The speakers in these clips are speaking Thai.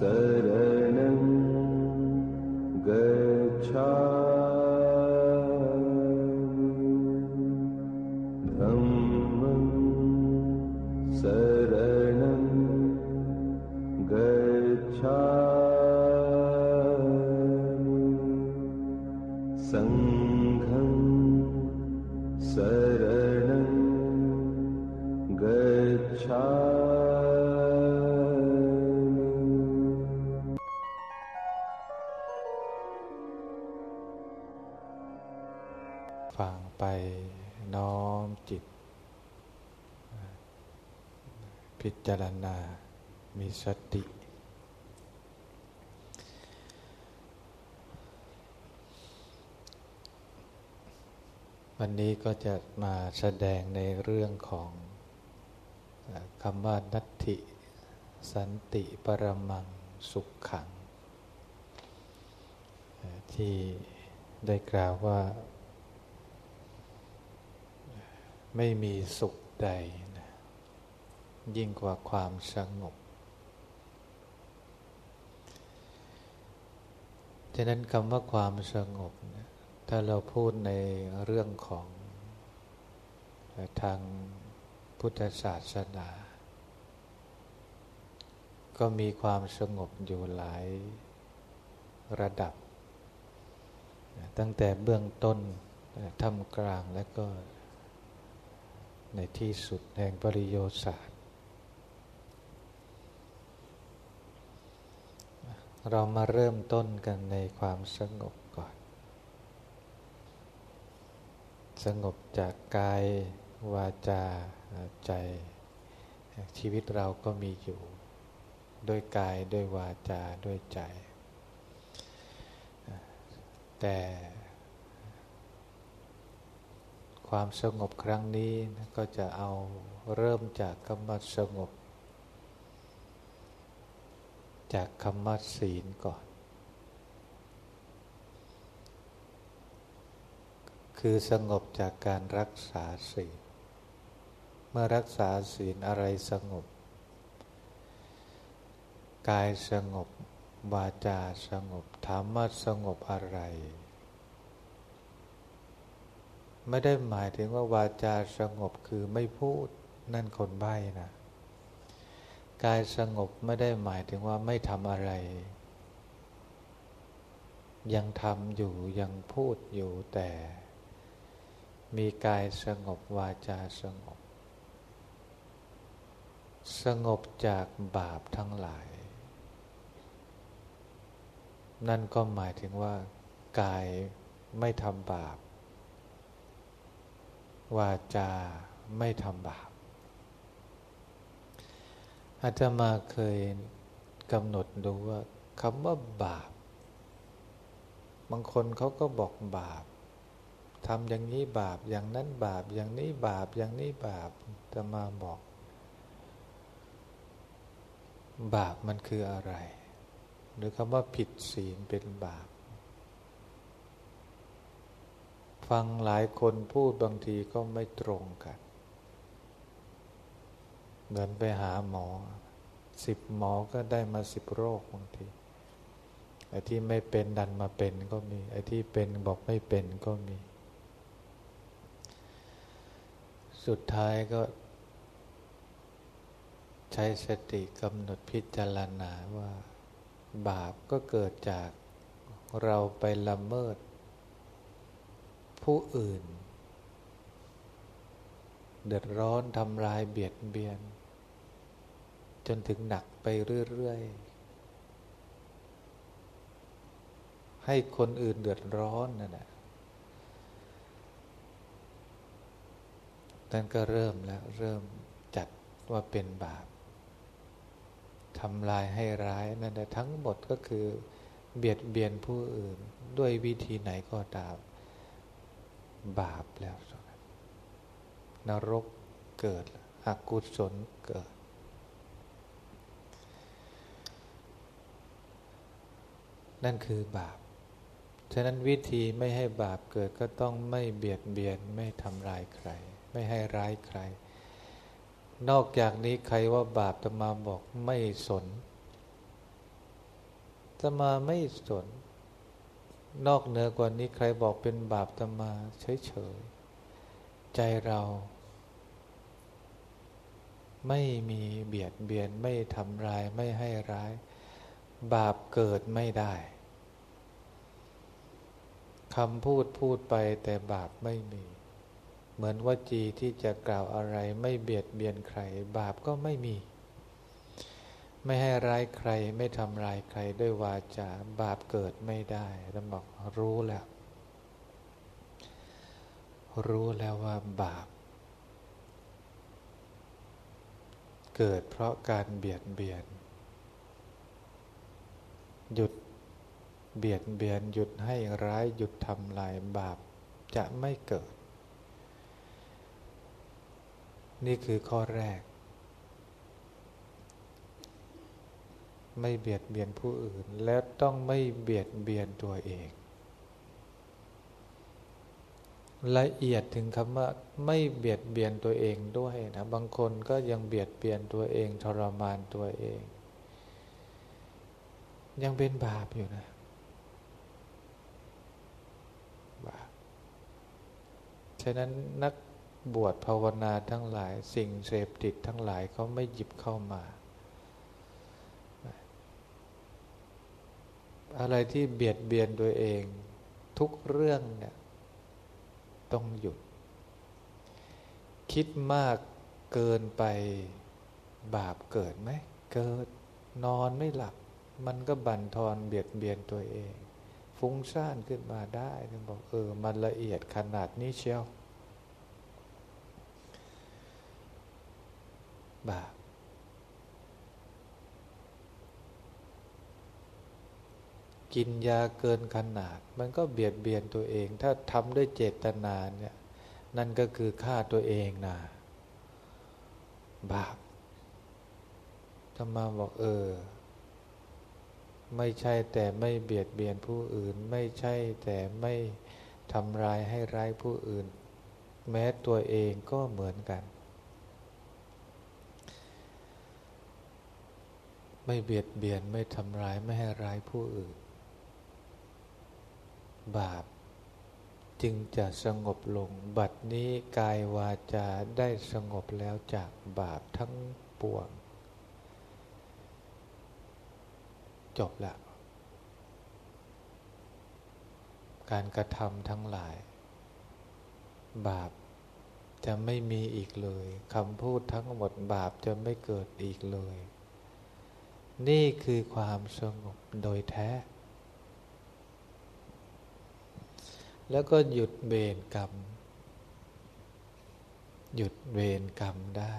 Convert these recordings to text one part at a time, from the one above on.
सर จารณา มีสติ วันนี้ก็จะมาแสดงในเรื่องของคำว่านัตติสันติปรมังสุขขัง ที่ได้กล่าวว่า ไม่มีสุขใด ยิ่งกว่าความสงบฉะนั้นคำว่าความสงบ ถ้าเราพูดในเรื่องของทางพุทธศาสนา ก็มีความสงบอยู่หลายระดับ ตั้งแต่เบื้องต้นทำกลางและก็ในที่สุดแห่งปริโยศาสตร์ เรามาเริ่มต้นกันในความสงบก่อน สงบจากกายวาจาใจ ชีวิตเราก็มีอยู่ ด้วยกายด้วยวาจาด้วยใจ แต่ความสงบครั้งนี้ก็จะเอาเริ่มจากคำว่าสงบ จากคำว่าศีลก่อน คือสงบจากการรักษาศีล เมื่อรักษาศีลอะไรสงบ กายสงบ วาจาสงบถามว่าสงบอะไร ไม่ได้หมายถึงว่าวาจาสงบคือไม่พูดนั่นคนใบ้นะ กายสงบไม่ได้หมายถึงว่าไม่ทำอะไร ยังทำอยู่ยังพูดอยู่แต่ มีกายสงบวาจาสงบ สงบจากบาปทั้งหลาย นั่นก็หมายถึงว่า กายไม่ทำบาป วาจาไม่ทำบาป อาตมาเคยกำหนดดูว่าคำว่าบาป บางคนเขาก็บอกบาปทำอย่างนี้บาปอย่างนั้นบาป อย่างนี้บาป อย่างนี้บาปจะมาบอก บาปมันคืออะไร หรือคำว่าผิดศีลเป็นบาป ฟังหลายคนพูดบางทีก็ไม่ตรงกัน เหมือนไปหาหมอสิบหมอก็ได้มาสิบโรคบางทีไอ้ที่ไม่เป็นดันมาเป็นก็มี ไอ้ที่เป็นบอกไม่เป็นก็มี สุดท้ายก็ ใช้สติกำหนดพิจารณาว่า บาปก็เกิดจากเราไปละเมิด ผู้อื่น เดือดร้อนทำลายเบียดเบียน จนถึงหนักไปเรื่อยๆ ให้คนอื่นเดือดร้อนนั่นแหละนั่นก็เริ่มแล้วเริ่มจัดว่าเป็นบาปทำลายให้ร้ายนั่นแหละทั้งหมดก็คือ เบียดเบียนผู้อื่นด้วยวิธีไหนก็ตามบาปแล้ว นรกเกิดอกุศลเกิด นั่นคือบาป ฉะนั้นวิธีไม่ให้บาปเกิดก็ต้องไม่เบียดเบียนไม่ทำร้ายใคร ไม่ให้ร้ายใคร นอกจากนี้ใครว่าบาปจะมาบอกไม่สนตมาไม่สน นอกเหนือกว่านี้ใครบอกเป็นบาปตมาเฉยๆ ใจเราไม่มีเบียดเบียนไม่ทำร้ายไม่ให้ร้าย บาปเกิดไม่ได้คำพูดพูดไปแต่บาปไม่มี เหมือนว่าจีที่จะกล่าวอะไรไม่เบียดเบียนใคร บาปก็ไม่มี ไม่ให้ร้ายใครไม่ทำร้ายใครด้วยวาจาบาปเกิดไม่ได้ท่านบอกรู้แล้ว รู้แล้วว่าบาป เกิดเพราะการเบียดเบียน หยุดเบียดเบียนหยุดให้ร้ายหยุดทำลายบาปจะไม่เกิด นี่คือข้อแรก ไม่เบียดเบียนผู้อื่น และต้องไม่เบียดเบียนตัวเอง ละเอียดถึงคำว่าไม่เบียดเบียนตัวเองด้วยนะบางคนก็ยังเบียดเบียนตัวเองทรมานตัวเอง ยังเป็นบาปอยู่นะบาปฉะนั้นนักบวชภาวนาทั้งหลาย สิ่งเสพติดทั้งหลายเขาไม่หยิบเข้ามา อะไรที่เบียดเบียนตัวเอง ทุกเรื่องเนี่ยต้องหยุด คิดมากเกินไปบาปเกิดไหม เกิดนอนไม่หลับ มันก็บั่นทอนเบียดเบียนตัวเอง ฟุ้งซ่านขึ้นมาได้ท่านบอกเออ มันละเอียดขนาดนี้เชียวบาปกินยาเกินขนาด มันก็เบียดเบียนตัวเอง ถ้าทำด้วยเจตนาเนี่ย นั่นก็คือฆ่าตัวเองนะบาปธรรมาบอกเออ ไม่ใช่แต่ไม่เบียดเบียนผู้อื่น ไม่ใช่แต่ไม่ทำร้ายให้ร้ายผู้อื่น แม้ตัวเองก็เหมือนกัน ไม่เบียดเบียนไม่ทำร้ายไม่ให้ร้ายผู้อื่น บาปจึงจะสงบลง บัดนี้กายวาจาได้สงบแล้วจากบาปทั้งปวง จบแล้ว การกระทำทั้งหลาย บาปจะไม่มีอีกเลยคำพูดทั้งหมดบาปจะไม่เกิดอีกเลย นี่คือความสงบโดยแท้ แล้วก็หยุดเวรกรรม หยุดเวรกรรมได้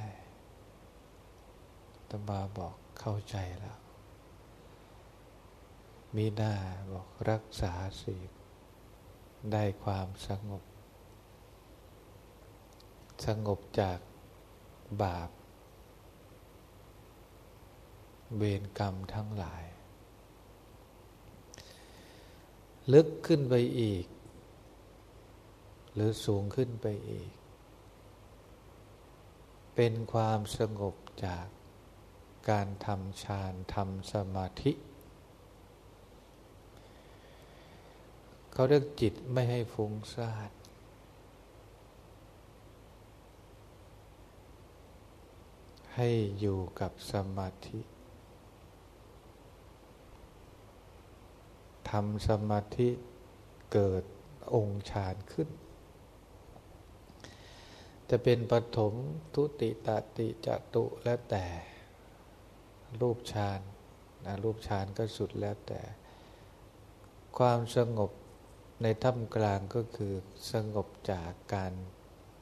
ตมาบอกเข้าใจแล้ว มีหน้าบอกรักษาศีลได้ความสงบ สงบจากบาป เวรกรรมทั้งหลาย ลึกขึ้นไปอีก หรือสูงขึ้นไปอีก เป็นความสงบจากการทำฌานทำสมาธิ เขาเรียกจิตไม่ให้ฟุ้งซ่านให้อยู่กับสมาธิทำสมาธิเกิดองค์ฌานขึ้น จะเป็นปฐมทุติตติจตุแล้วแต่ รูปฌานนะรูปฌานก็สุดแล้วแต่ ความสงบ ในถ้ำกลางก็คือสงบจากการ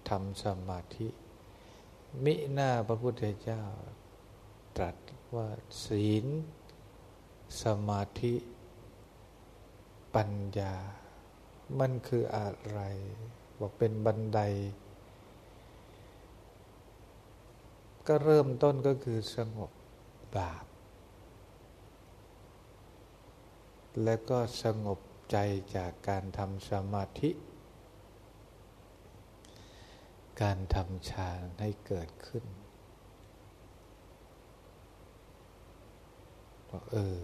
ทำสมาธิ มิหน้าพระพุทธเจ้า ตรัสว่าศีล สมาธิ ปัญญา มันคืออะไร บอกเป็นบันได ก็เริ่มต้นก็คือสงบบาป และก็สงบ ใจจากการทำสมาธิ การทำฌานให้เกิดขึ้นบอกเออ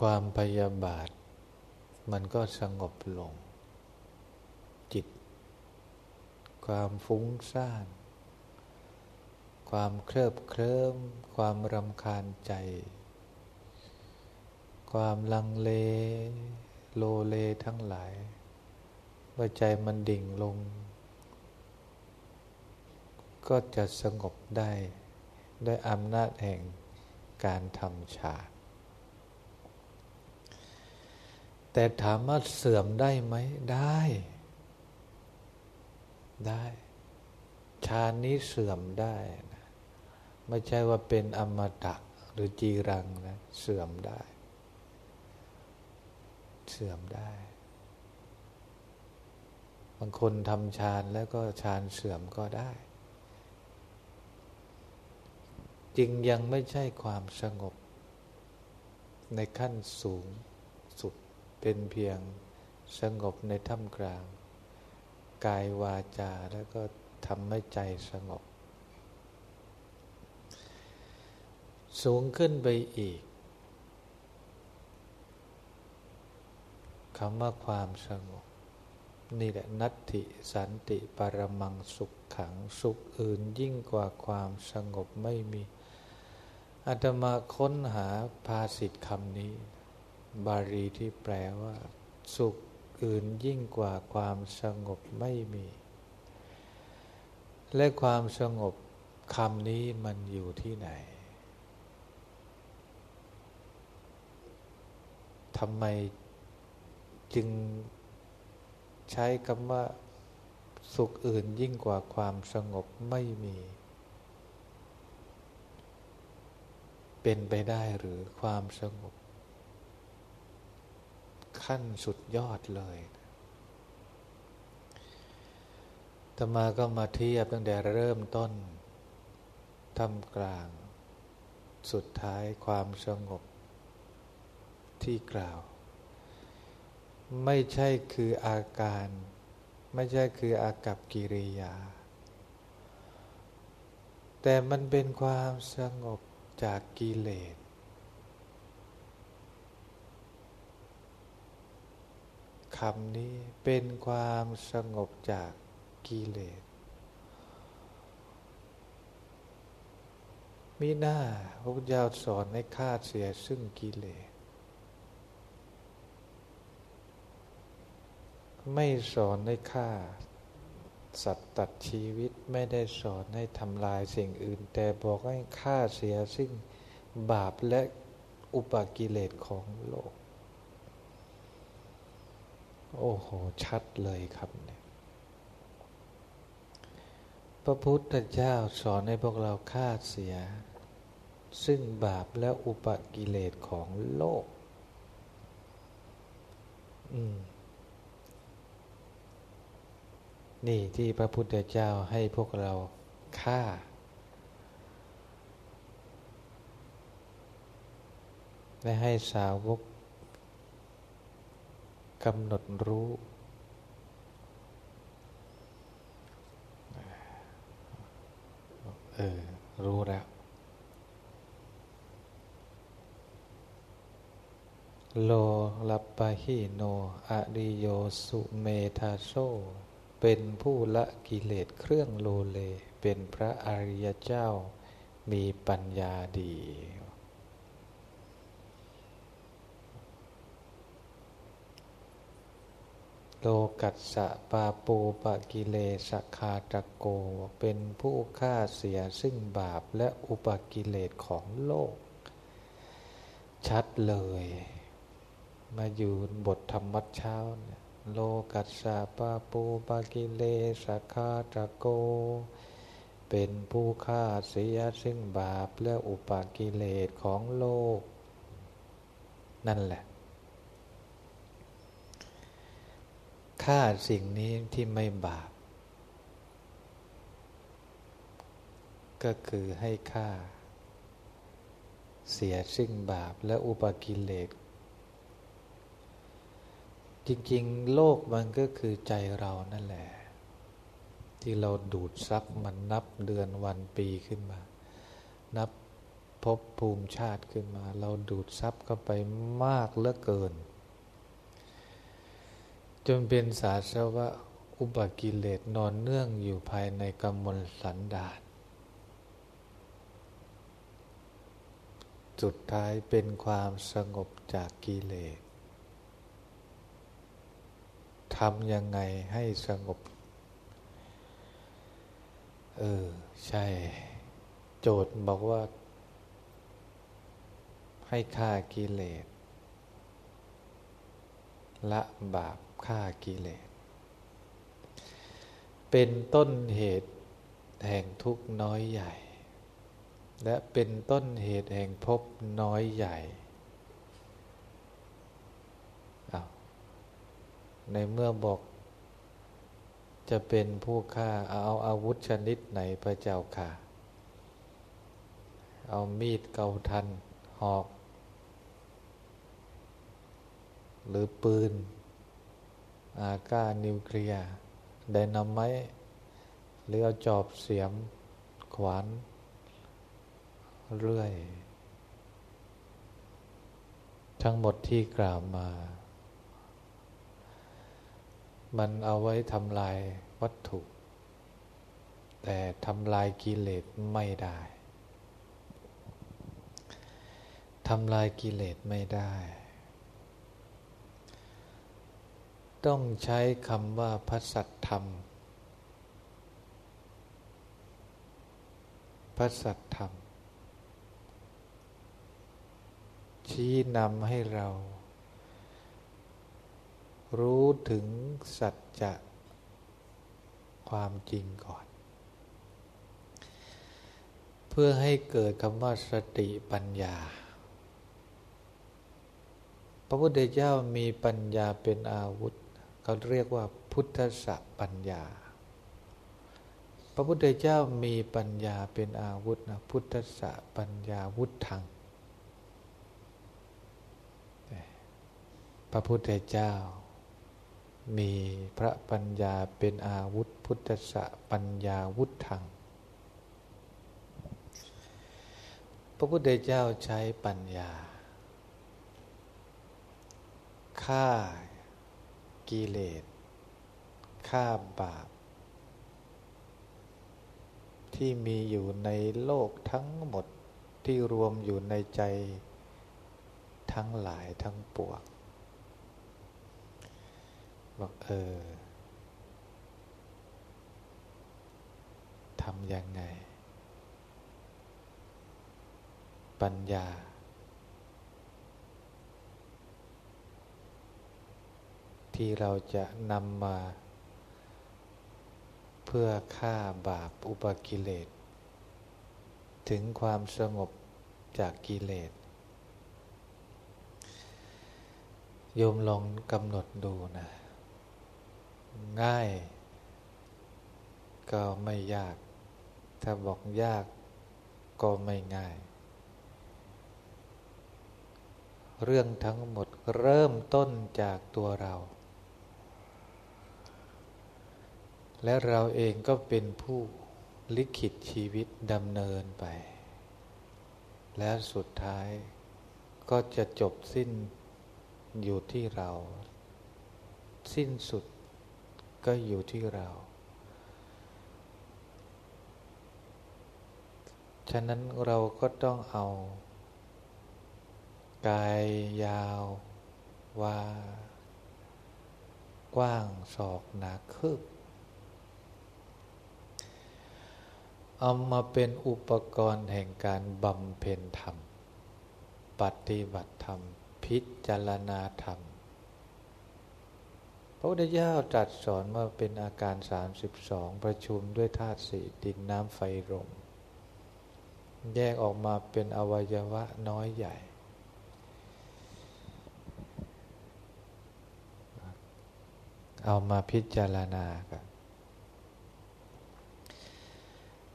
ความพยาบาท มันก็สงบลง จิต ความฟุ้งซ่าน ความเคลิบเคลิ้ม ความรำคาญใจ ความลังเลโลเลทั้งหลาย ว่าใจมันดิ่งลง ก็จะสงบได้ด้วยอำนาจแห่งการทำฌานแต่ถามว่าเสื่อมได้ไหมได้ ได้ฌานนี้เสื่อมได้นะไม่ใช่ว่าเป็นอมตะหรือจีรังนะ เสื่อมได้ เสื่อมได้ บางคนทำฌานแล้วก็ฌานเสื่อมก็ได้จึงยังไม่ใช่ความสงบ ในขั้นสูงสุดเป็นเพียงสงบในท่ามกลาง กายวาจาแล้วก็ทำให้ใจสงบ สูงขึ้นไปอีก คำว่าความสงบ นี่แหละนัตติสันติปรมังสุขขังสุขอื่นยิ่งกว่าความสงบไม่มีอาตมาค้นหาภาษิตคำนี้ บาลีที่แปลว่า สุขอื่นยิ่งกว่าความสงบไม่มี และความสงบคำนี้มันอยู่ที่ไหนทำไม จึงใช้คำว่าสุขอื่นยิ่งกว่าความสงบไม่มี เป็นไปได้หรือความสงบ ขั้นสุดยอดเลยตมาก็มาเทียบตั้งแต่เริ่มต้นทำกลาง สุดท้ายความสงบที่กล่าว ไม่ใช่คืออาการ ไม่ใช่คืออากับกิริยา แต่มันเป็นความสงบจากกิเลสคำนี้เป็นความสงบจากกิเลสมีหน้าพระพุทธเจ้าสอนให้ฆ่าเสียซึ่งกิเลส ไม่สอนให้ฆ่า สัตว์ตัดชีวิตไม่ได้สอนให้ทำลายสิ่งอื่น แต่บอกให้ฆ่าเสียซึ่งบาปและอุปกิเลสของโลก โอ้โห ชัดเลยครับเนี่ยพระพุทธเจ้าสอนให้พวกเราฆ่าเสีย ซึ่งบาปและอุปกิเลสของโลก อืม นี่ที่พระพุทธเจ้าให้พวกเราฆ่า และให้สาวกกำหนดรู้ เออ รู้แล้ว โลลัปปะหิโนอริโยสุเมธาโซ เป็นผู้ละกิเลสเครื่องโลเล เป็นพระอริยเจ้า มีปัญญาดี โลกัสสะปาปูปะกิเลสคาตะโก เป็นผู้ฆ่าเสียซึ่งบาปและอุปกิเลสของโลก ชัดเลย มาอยู่บทธรรมวัดเช้าเนี่ย โลกัสสะปะปูปะกิเลสคาตะโก เป็นผู้ฆ่าเสียซึ่งบาปและอุปากิเลสของโลก นั่นแหละฆ่าสิ่งนี้ที่ไม่บาป ก็คือให้ฆ่า เสียซึ่งบาปและอุปกิเลส จริงๆ โลกมันก็คือใจเรานั่นแหละ ที่เราดูดซับมันนับเดือนวันปีขึ้นมา นับภพภูมิชาติขึ้นมา เราดูดซับเข้าไปมากเหลือเกิน จนเป็นสาสวะอุบกิเลสนอนเนื่องอยู่ภายในกำมลสันดานสุดท้ายเป็นความสงบจากกิเลส ทำยังไงให้สงบ เออ ใช่ โจทย์บอกว่า ให้ฆ่ากิเลสละบาปฆ่ากิเลส เป็นต้นเหตุแห่งทุกน้อยใหญ่ และเป็นต้นเหตุแห่งภพน้อยใหญ่ ในเมื่อบอกจะเป็นผู้ฆ่าเอาอาวุธชนิดไหนพระเจ้าค่ะ เอามีดเกาทัน หอก หรือปืน อาก้านิวเคลียร์ไดนาไมหรือเอาจอบเสียม ขวาน เรื่อย ทั้งหมดที่กล่าวมา มันเอาไว้ทำลายวัตถุ แต่ทำลายกิเลสไม่ได้ทำลายกิเลสไม่ได้ ต้องใช้คำว่าพระสัตธรรม พระสัตธรรม ชี้นำให้เรา รู้ถึงสัจจะความจริงก่อน เพื่อให้เกิดคำว่าสติปัญญา พระพุทธเจ้ามีปัญญาเป็นอาวุธ เขาเรียกว่าพุทธะปัญญา พระพุทธเจ้ามีปัญญาเป็นอาวุธนะพุทธะปัญญาวุธทางพระพุทธเจ้า มีพระปัญญาเป็นอาวุธพุทธะปัญญาวุธทางพระพุทธเจ้าใช้ปัญญาฆ่ากิเลสฆ่าบาป ที่มีอยู่ในโลกทั้งหมดที่รวมอยู่ในใจทั้งหลายทั้งปวง บอกเออทำยังไง ปัญญา ที่เราจะนำมาเพื่อฆ่าบาปอุปกิเลส ถึงความสงบจากกิเลส โยมลองกำหนดดูนะ ง่าย ก็ไม่ยาก ถ้าบอกยากก็ไม่ง่าย เรื่องทั้งหมดเริ่มต้นจากตัวเรา และเราเองก็เป็นผู้ลิขิตชีวิตดำเนินไป และสุดท้ายก็จะจบสิ้นอยู่ที่เรา สิ้นสุด ก็อยู่ที่เรา ฉะนั้นเราก็ต้องเอา กายยาวว่ากว้างศอกหนาคืบเอามาเป็นอุปกรณ์แห่งการบำเพ็ญธรรม ปฏิบัติธรรม พิจารณาธรรม พระพุทธเจ้าตรัสสอนว่าเป็นอาการ 32 ประชุมด้วยธาตุสี่ดินน้ำไฟลมแยกออกมาเป็นอวัยวะน้อยใหญ่ เอามาพิจารณากัน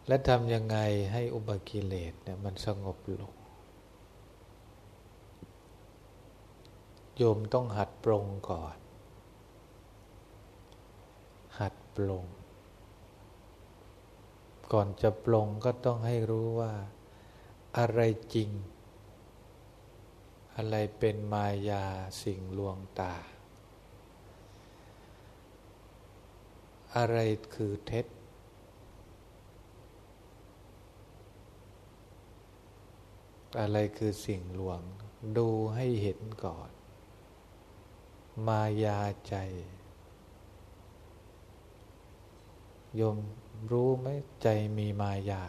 และทำยังไงให้อุบกิเลสเนี่ยมันสงบลงโยมต้องหัดปรงก่อนหัด ปลง ก่อนจะปลงก็ต้องให้รู้ว่า อะไรจริง อะไรเป็นมายาสิ่งลวงตา อะไรคือเท็จอะไรคือสิ่งลวง ดูให้เห็นก่อน มายาใจ โยมรู้ไหมใจมีมายา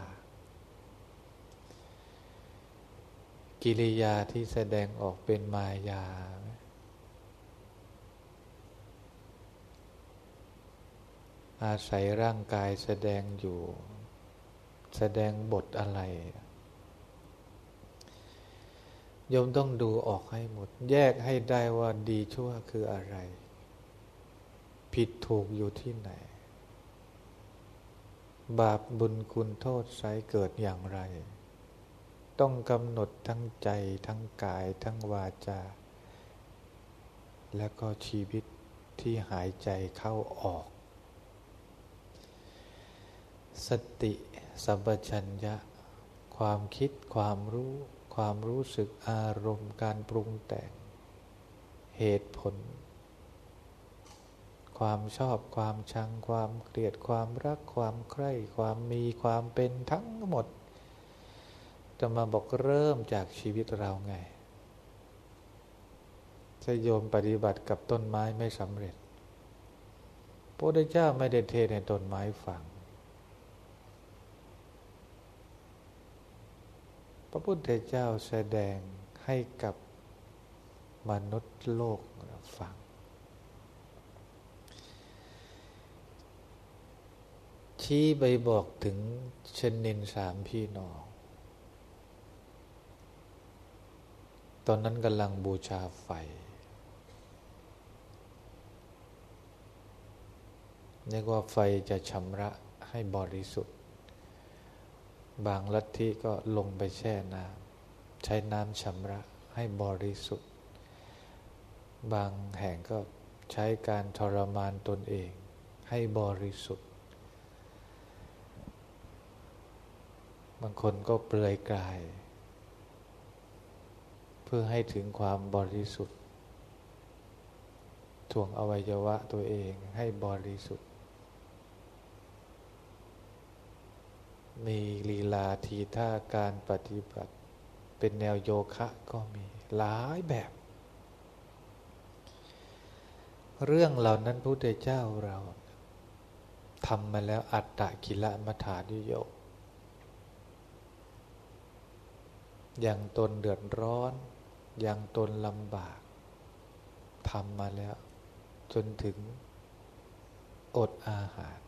กิริยาที่แสดงออกเป็นมายา อาศัยร่างกายแสดงอยู่ แสดงบทอะไร โยมต้องดูออกให้หมด แยกให้ได้ว่าดีชั่วคืออะไร ผิดถูกอยู่ที่ไหน บาปบุญคุณโทษใสเกิดอย่างไร ต้องกำหนดทั้งใจทั้งกายทั้งวาจา และก็ชีวิตที่หายใจเข้าออก สติสัมปชัญญะ ความคิดความรู้ ความรู้สึกอารมณ์การปรุงแต่ง เหตุผล ความชอบความชังความเกลียดความรักความใคร่ความมีความเป็นทั้งหมดจะมาบอกเริ่มจากชีวิตเราไงจะโยมปฏิบัติกับต้นไม้ไม่สำเร็จพระพุทธเจ้าไม่ได้เทในต้นไม้ฟังพระพุทธเจ้าแสดงให้กับมนุษย์โลกฟัง ชี้ไปบอกถึงชนินสามพี่น้อง ตอนนั้นกำลังบูชาไฟ เรียกว่าไฟจะชำระให้บริสุทธิ์ บางลัทธิก็ลงไปแช่น้ำใช้น้ำชำระให้บริสุทธิ์ บางแห่งก็ใช้การทรมานตนเองให้บริสุทธิ์ บางคนก็เปลือยกาย เพื่อให้ถึงความบริสุทธิ์ถ่วงอวัยวะตัวเองให้บริสุทธิ์ มีลีลาทีท่าการปฏิบัติ เป็นแนวโยคะก็มีหลายแบบ เรื่องเหล่านั้นพระพุทธเจ้าเราทำมาแล้วอัตตะกิละมัฐานิโย อย่างตนเดือดร้อน อย่างตนลำบากทำมาแล้ว จนถึงอดอาหาร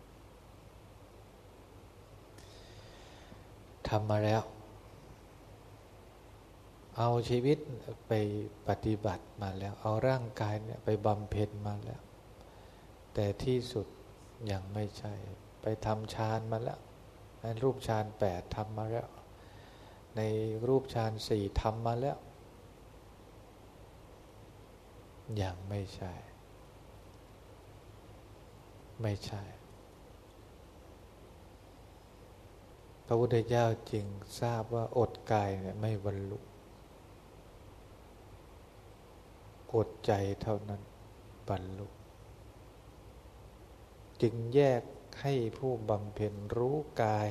ทำมาแล้ว เอาชีวิตไปปฏิบัติมาแล้ว เอาร่างกายเนี่ยไปบำเพ็ญมาแล้ว แต่ที่สุดยังไม่ใช่ ไปทำฌานมาแล้วรูปฌานแปดทำมาแล้ว ในรูปฌานสี่ทำมาแล้ว ยังไม่ใช่ ไม่ใช่ พระพุทธเจ้าจึงทราบว่าอดกายเนี่ยไม่บรรลุอดใจเท่านั้นบรรลุ จึงแยกให้ผู้บำเพ็ญรู้กาย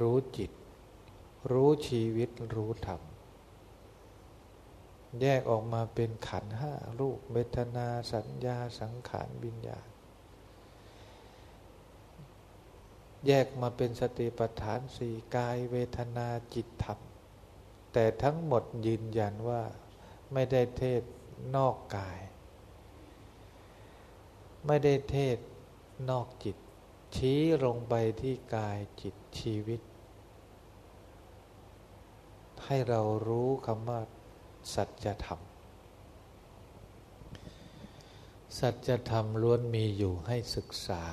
รู้จิต รู้ชีวิตรู้ธรรม แยกออกมาเป็นขันห้ารูปเวทนาสัญญาสังขารวิญญาณ แยกมาเป็นสติปัฏฐานสี่กายเวทนาจิตธรรม แต่ทั้งหมดยืนยันว่าไม่ได้เทศนอกกาย ไม่ได้เทศนอกจิต ชี้ลงไปที่กายจิต ชีวิต ให้เรารู้คำว่าสัจธรรม สัจธรรมล้วนมีอยู่ให้ศึกษา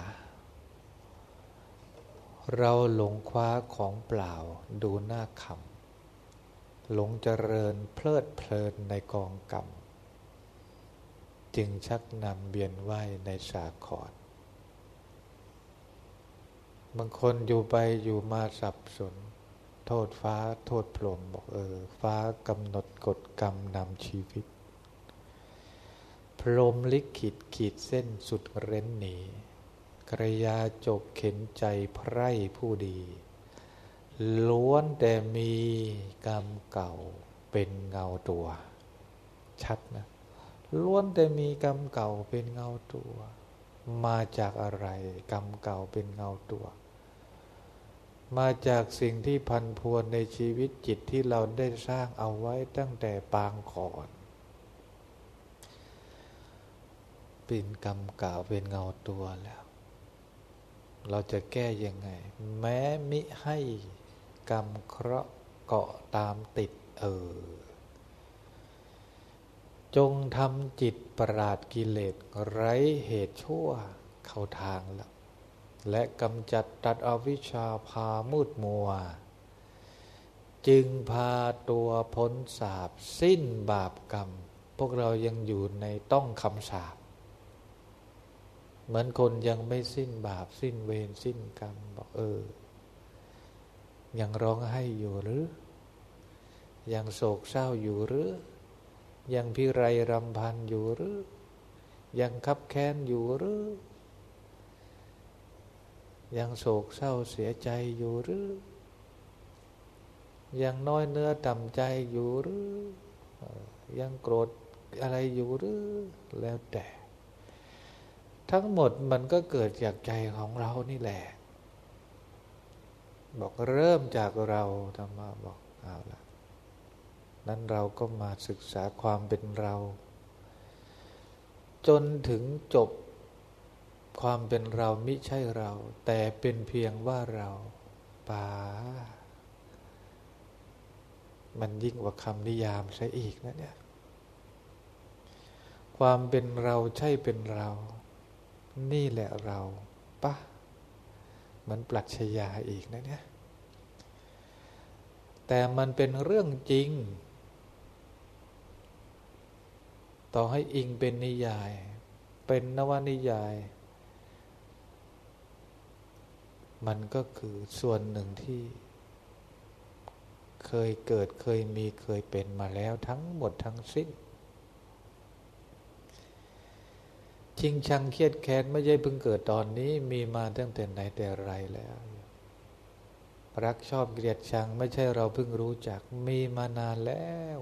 เราหลงคว้าของเปล่าดูหน้าคำหลงเจริญเพลิดเพลินในกองกรรม จึงชักนำเบียนไหวในสาคร บางคนอยู่ไปอยู่มาสับสน โทษฟ้าโทษพรหมบอกเออ ฟ้ากำหนดกฎกรรมนำชีวิต พรหมลิขิตขีดเส้นสุดเร้นหนีกระยาจบเข็นใจไพร่ผู้ดี ล้วนแต่มีกรรมเก่าเป็นเงาตัว ชัดนะล้วนแต่มีกรรมเก่าเป็นเงาตัว มาจากอะไร กรรมเก่าเป็นเงาตัว มาจากสิ่งที่พันพวนในชีวิตจิตที่เราได้สร้างเอาไว้ตั้งแต่ปางก่อน เป็นกรรมก่าวเป็นเงาตัวแล้ว เราจะแก้ยังไง แม้มิให้กรรมเคราะห์เกาะตามติดเออ จงทำจิตประหลาดกิเลสไร้เหตุชั่วเข้าทางแล้ว และกำจัดตัดอวิชชาพามืดมัว จึงพาตัวพ้นสาบสิ้นบาปกรรม พวกเรายังอยู่ในต้องคำสาบเหมือนคนยังไม่สิ้นบาปสิ้นเวรสิ้นกรรมบอกเออ ยังร้องไห้อยู่หรือ ยังโศกเศร้าอยู่หรือ ยังพิไรรำพันอยู่หรือ ยังคับแค้นอยู่หรือ ยังโศกเศร้าเสียใจอยู่หรือ ยังน้อยเนื้อต่ำใจอยู่หรือ ยังโกรธอะไรอยู่หรือ แล้วแต่ ทั้งหมดมันก็เกิดจากใจของเรานี่แหละ บอกเริ่มจากเราธรรมาบอกเอาละนั้นเราก็มาศึกษาความเป็นเรา จนถึงจบ ความเป็นเรามิใช่เรา แต่เป็นเพียงว่าเราป่ามันยิ่งกว่าคำนิยามใช่อีกนะเนี่ย ความเป็นเราใช่เป็นเรา นี่แหละเราปะมันปรัชญาอีกนะเนี่ย แต่มันเป็นเรื่องจริง ต่อให้อิงเป็นนิยาย เป็นนวนิยาย มันก็คือส่วนหนึ่งที่ เคยเกิดเคยมีเคยเป็นมาแล้วทั้งหมดทั้งสิ้นชิงชังเครียดแค้นไม่ใช่เพิ่งเกิดตอนนี้มีมาตั้งแต่ไหนแต่ไรแล้ว รักชอบเกลียดชังไม่ใช่เราเพิ่งรู้จักมีมานานแล้ว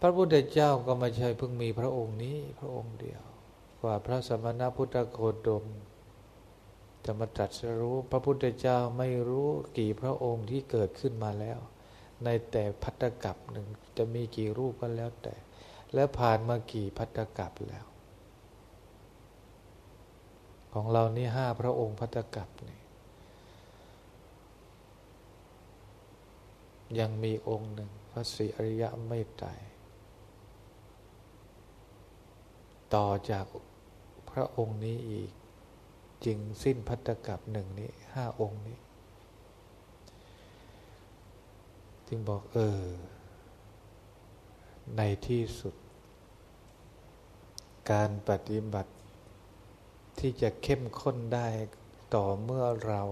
พระพุทธเจ้าก็ไม่ใช่เพิ่งมีพระองค์นี้พระองค์เดียว กว่าพระสมณพุทธโคดม จะมาตรัสรู้ พระพุทธเจ้าไม่รู้กี่พระองค์ที่เกิดขึ้นมาแล้ว ในแต่พัตตกับหนึ่งจะมีกี่รูปก็แล้วแต่ และผ่านมากี่พัตตกับแล้ว ของเรานี่ห้าพระองค์พัตตกับนี่ยังมีองค์หนึ่งพระศรีอริยะไม่ตายต่อจากพระองค์นี้อีก จึงสิ้นพัตตกับหนึ่งนี้ห้าองค์นี้ จึงบอกเออ ในที่สุด การปฏิบัติที่จะเข้มข้นได้ต่อเมื่อเรา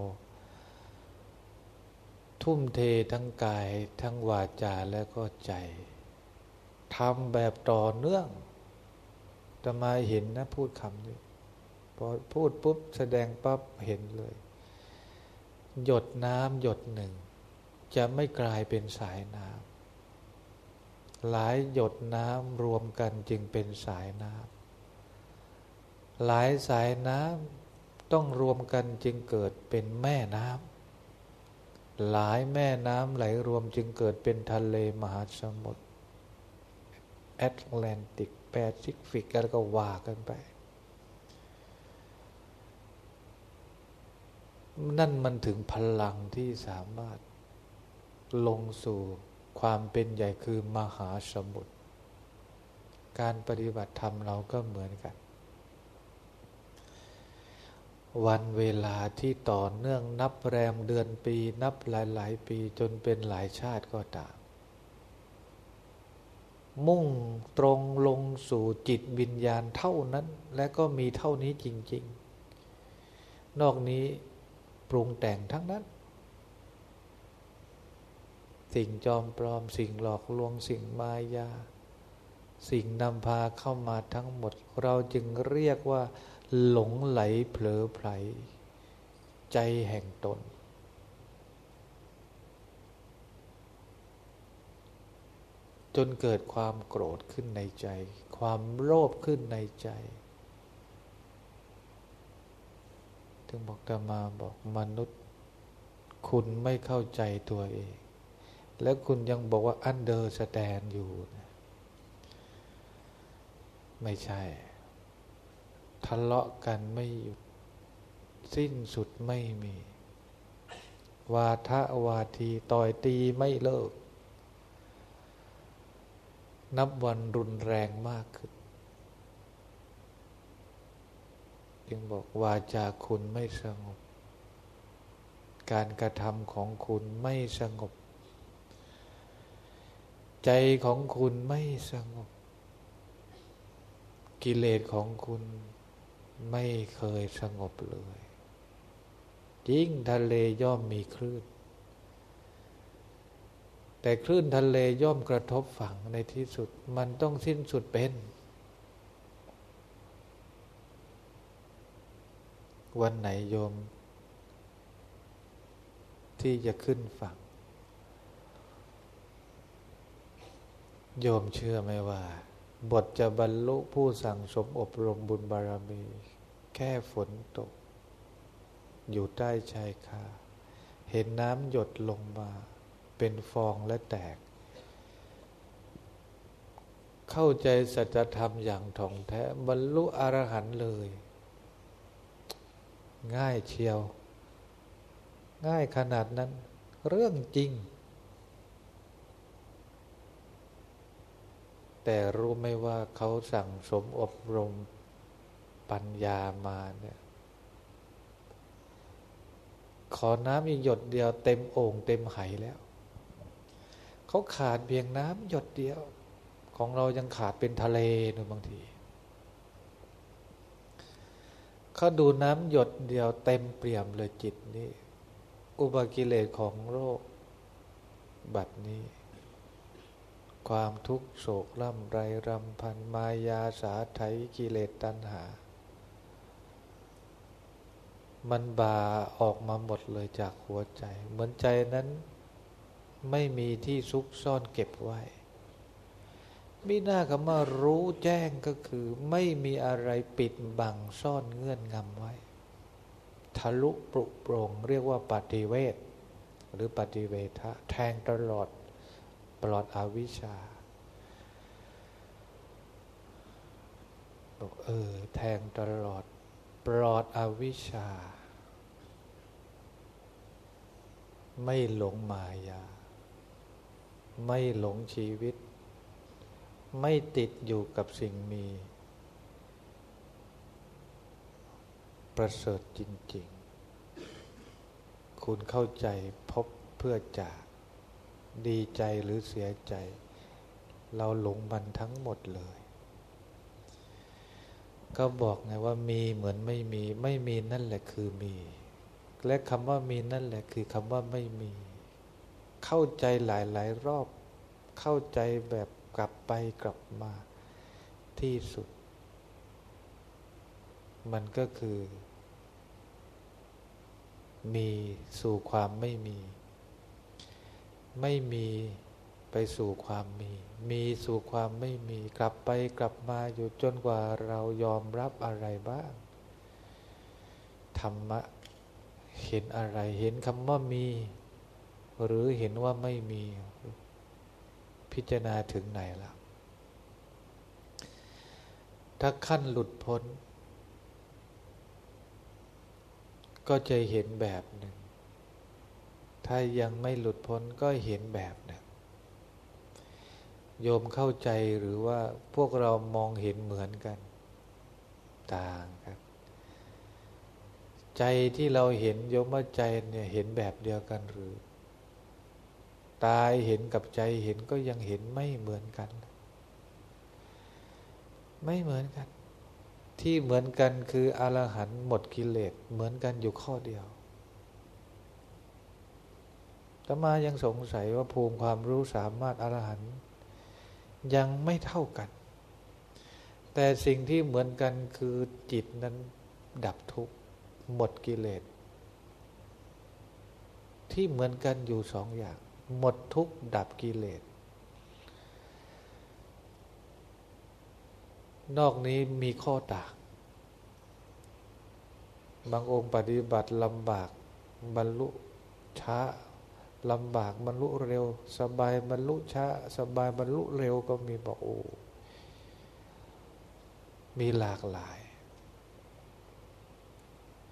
ทุ่มเททั้งกายทั้งวาจาและก็ใจทำแบบต่อเนื่องจะมาเห็นนะพูดคำนี้ อพูดปุ๊บแสดงปั๊บเห็นเลย หยดน้ำหยดหนึ่ง จะไม่กลายเป็นสายน้ำหลายหยดน้ำรวมกันจึงเป็นสายน้ำหลายสายน้ำต้องรวมกันจึงเกิดเป็นแม่น้ำหลายแม่น้ำไหลรวมจึงเกิดเป็นทะเลมหาสมุทรแอตแลนติกแปซิฟิกแล้วก็ว่ากันไป นั่นมันถึงพลังที่สามารถลงสู่ความเป็นใหญ่คือมหาสมุทร การปฏิบัติธรรมเราก็เหมือนกัน วันเวลาที่ต่อเนื่องนับแรมเดือนปี นับหลายๆปีจนเป็นหลายชาติก็ตาม มุ่งตรงลงสู่จิตวิญญาณเท่านั้น และก็มีเท่านี้จริง ๆ นอกนี้ ปรุงแต่งทั้งนั้น สิ่งจอมปลอมสิ่งหลอกลวงสิ่งมายา สิ่งนำพาเข้ามาทั้งหมด เราจึงเรียกว่า หลงไหลเผลอไผล ใจแห่งตน จนเกิดความโกรธขึ้นในใจ ความโลภขึ้นในใจ ถึงบอกตมาบอกมนุษย์ คุณไม่เข้าใจตัวเอง แล้วคุณยังบอกว่า understand อยู่นะไม่ใช่ ทะเลาะกันไม่หยุด สิ้นสุดไม่มี วาทะวาทีต่อยตีไม่เลิก นับวันรุนแรงมากขึ้น จึงบอกวาจาคุณไม่สงบ การกระทำของคุณไม่สงบ ใจของคุณไม่สงบ กิเลสของคุณไม่เคยสงบเลยยิ่งทะเลย่อมมีคลื่น แต่คลื่นทะเลย่อมกระทบฝั่งในที่สุด มันต้องสิ้นสุดเป็น วันไหนโยม ที่จะขึ้นฝั่ง โยมเชื่อไหมว่า บทจะบรรลุผู้สั่งสมอบรมบุญบารมี แค่ฝนตก อยู่ใต้ชายคาเห็นน้ำหยดลงมา เป็นฟองและแตก เข้าใจสัจธรรมอย่างถ่องแท้บรรลุอรหันต์เลย ง่ายเชียว ง่ายขนาดนั้น เรื่องจริง แต่รู้ไหมว่าเขาสั่งสมอบรมปัญญามาเนี่ย ขอน้ำอีกหยดเดียวเต็มโอ่งเต็มไหแล้ว เขาขาดเพียงน้ำหยดเดียว ของเรายังขาดเป็นทะเลนูบางที เขาดูน้ำหยดเดียวเต็มเปี่ยมเลยจิตนี้ อุบกิเลสของโรค บัดนี้ ความทุกโศกล่ำไรรำพันมายาสาไถกิเลสตัณหา มันบาออกมาหมดเลยจากหัวใจ เหมือนใจนั้นไม่มีที่ซุกซ่อนเก็บไว้ มิหน้าคำว่ารู้แจ้งก็คือ ไม่มีอะไรปิดบังซ่อนเงื่อนงำไว้ ทะลุปรุโปร่งเรียกว่าปฏิเวทหรือปฏิเวทะแทงตลอดปลอดอวิชชาบอกเออ แทงตลอดปลอดอวิชชา ไม่หลงมายา ไม่หลงชีวิต ไม่ติดอยู่กับสิ่งมี ประเสริฐจริง ๆ คุณเข้าใจพบเพื่อจากดีใจหรือเสียใจ เราหลงมันทั้งหมดเลย ก็บอกไงว่ามีเหมือนไม่มี ไม่มีนั่นแหละคือมี และคำว่ามีนั่นแหละคือคำว่าไม่มี เข้าใจหลายหลายรอบ เข้าใจแบบ กลับไปกลับมาที่สุด มันก็คือ มีสู่ความไม่มี ไม่มีไปสู่ความมี มีสู่ความไม่มี กลับไปกลับมาอยู่จนกว่าเรายอมรับอะไรบ้าง ธรรมะ เห็นอะไร เห็นคำว่ามี หรือเห็นว่าไม่มี พิจารณาถึงไหนแล่ะถ้าขั้นหลุดพ้น ก็จะเห็นแบบหนึ่ง ถ้ายังไม่หลุดพ้นก็เห็นแบบหนึ่ง โยมเข้าใจหรือว่าพวกเรามองเห็นเหมือนกัน ต่างกันใจที่เราเห็นโยมว่าใจเนี่ยเห็นแบบเดียวกันหรือ ตายเห็นกับใจเห็นก็ยังเห็นไม่เหมือนกัน ไม่เหมือนกัน ที่เหมือนกันคืออรหันต์หมดกิเลสเหมือนกันอยู่ข้อเดียวแต่มายังสงสัยว่าภูมิความรู้สามารถอรหันต์ยังไม่เท่ากัน แต่สิ่งที่เหมือนกันคือจิตนั้นดับทุกข์หมดกิเลสที่เหมือนกันอยู่สองอย่าง หมดทุกดับกิเลส นอกนี้มีข้อต่าง บางองค์ปฏิบัติลำบากบรรลุช้าลำบากบรรลุเร็ว สบายบรรลุช้า สบายบรรลุเร็วก็มีบอกโอ้มีหลากหลาย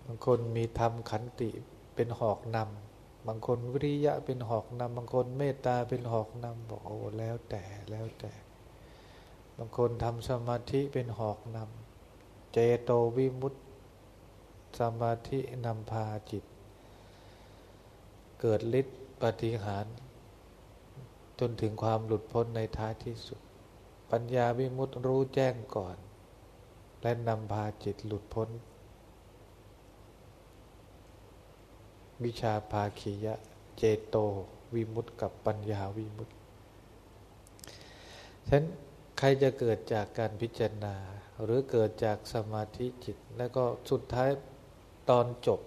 บางคนมีธรรมขันติเป็นหอกนำ บางคนวิริยะเป็นหอกนำบางคนเมตตาเป็นหอกนำบอกโอ้แล้วแต่แล้วแต่ บางคนทำสมาธิเป็นหอกนำเจโตวิมุตติสมาธินำพาจิต เกิดฤทธิ์ปฏิหารจนถึงความหลุดพ้นในท้ายที่สุด ปัญญาวิมุตติรู้แจ้งก่อน และนำพาจิตหลุดพ้น วิชาภาคียะ เจโต วิมุตติกับปัญญาวิมุตติฉะนั้นใครจะเกิดจากการพิจารณา หรือเกิดจากสมาธิจิต แล้วก็สุดท้ายตอนจบ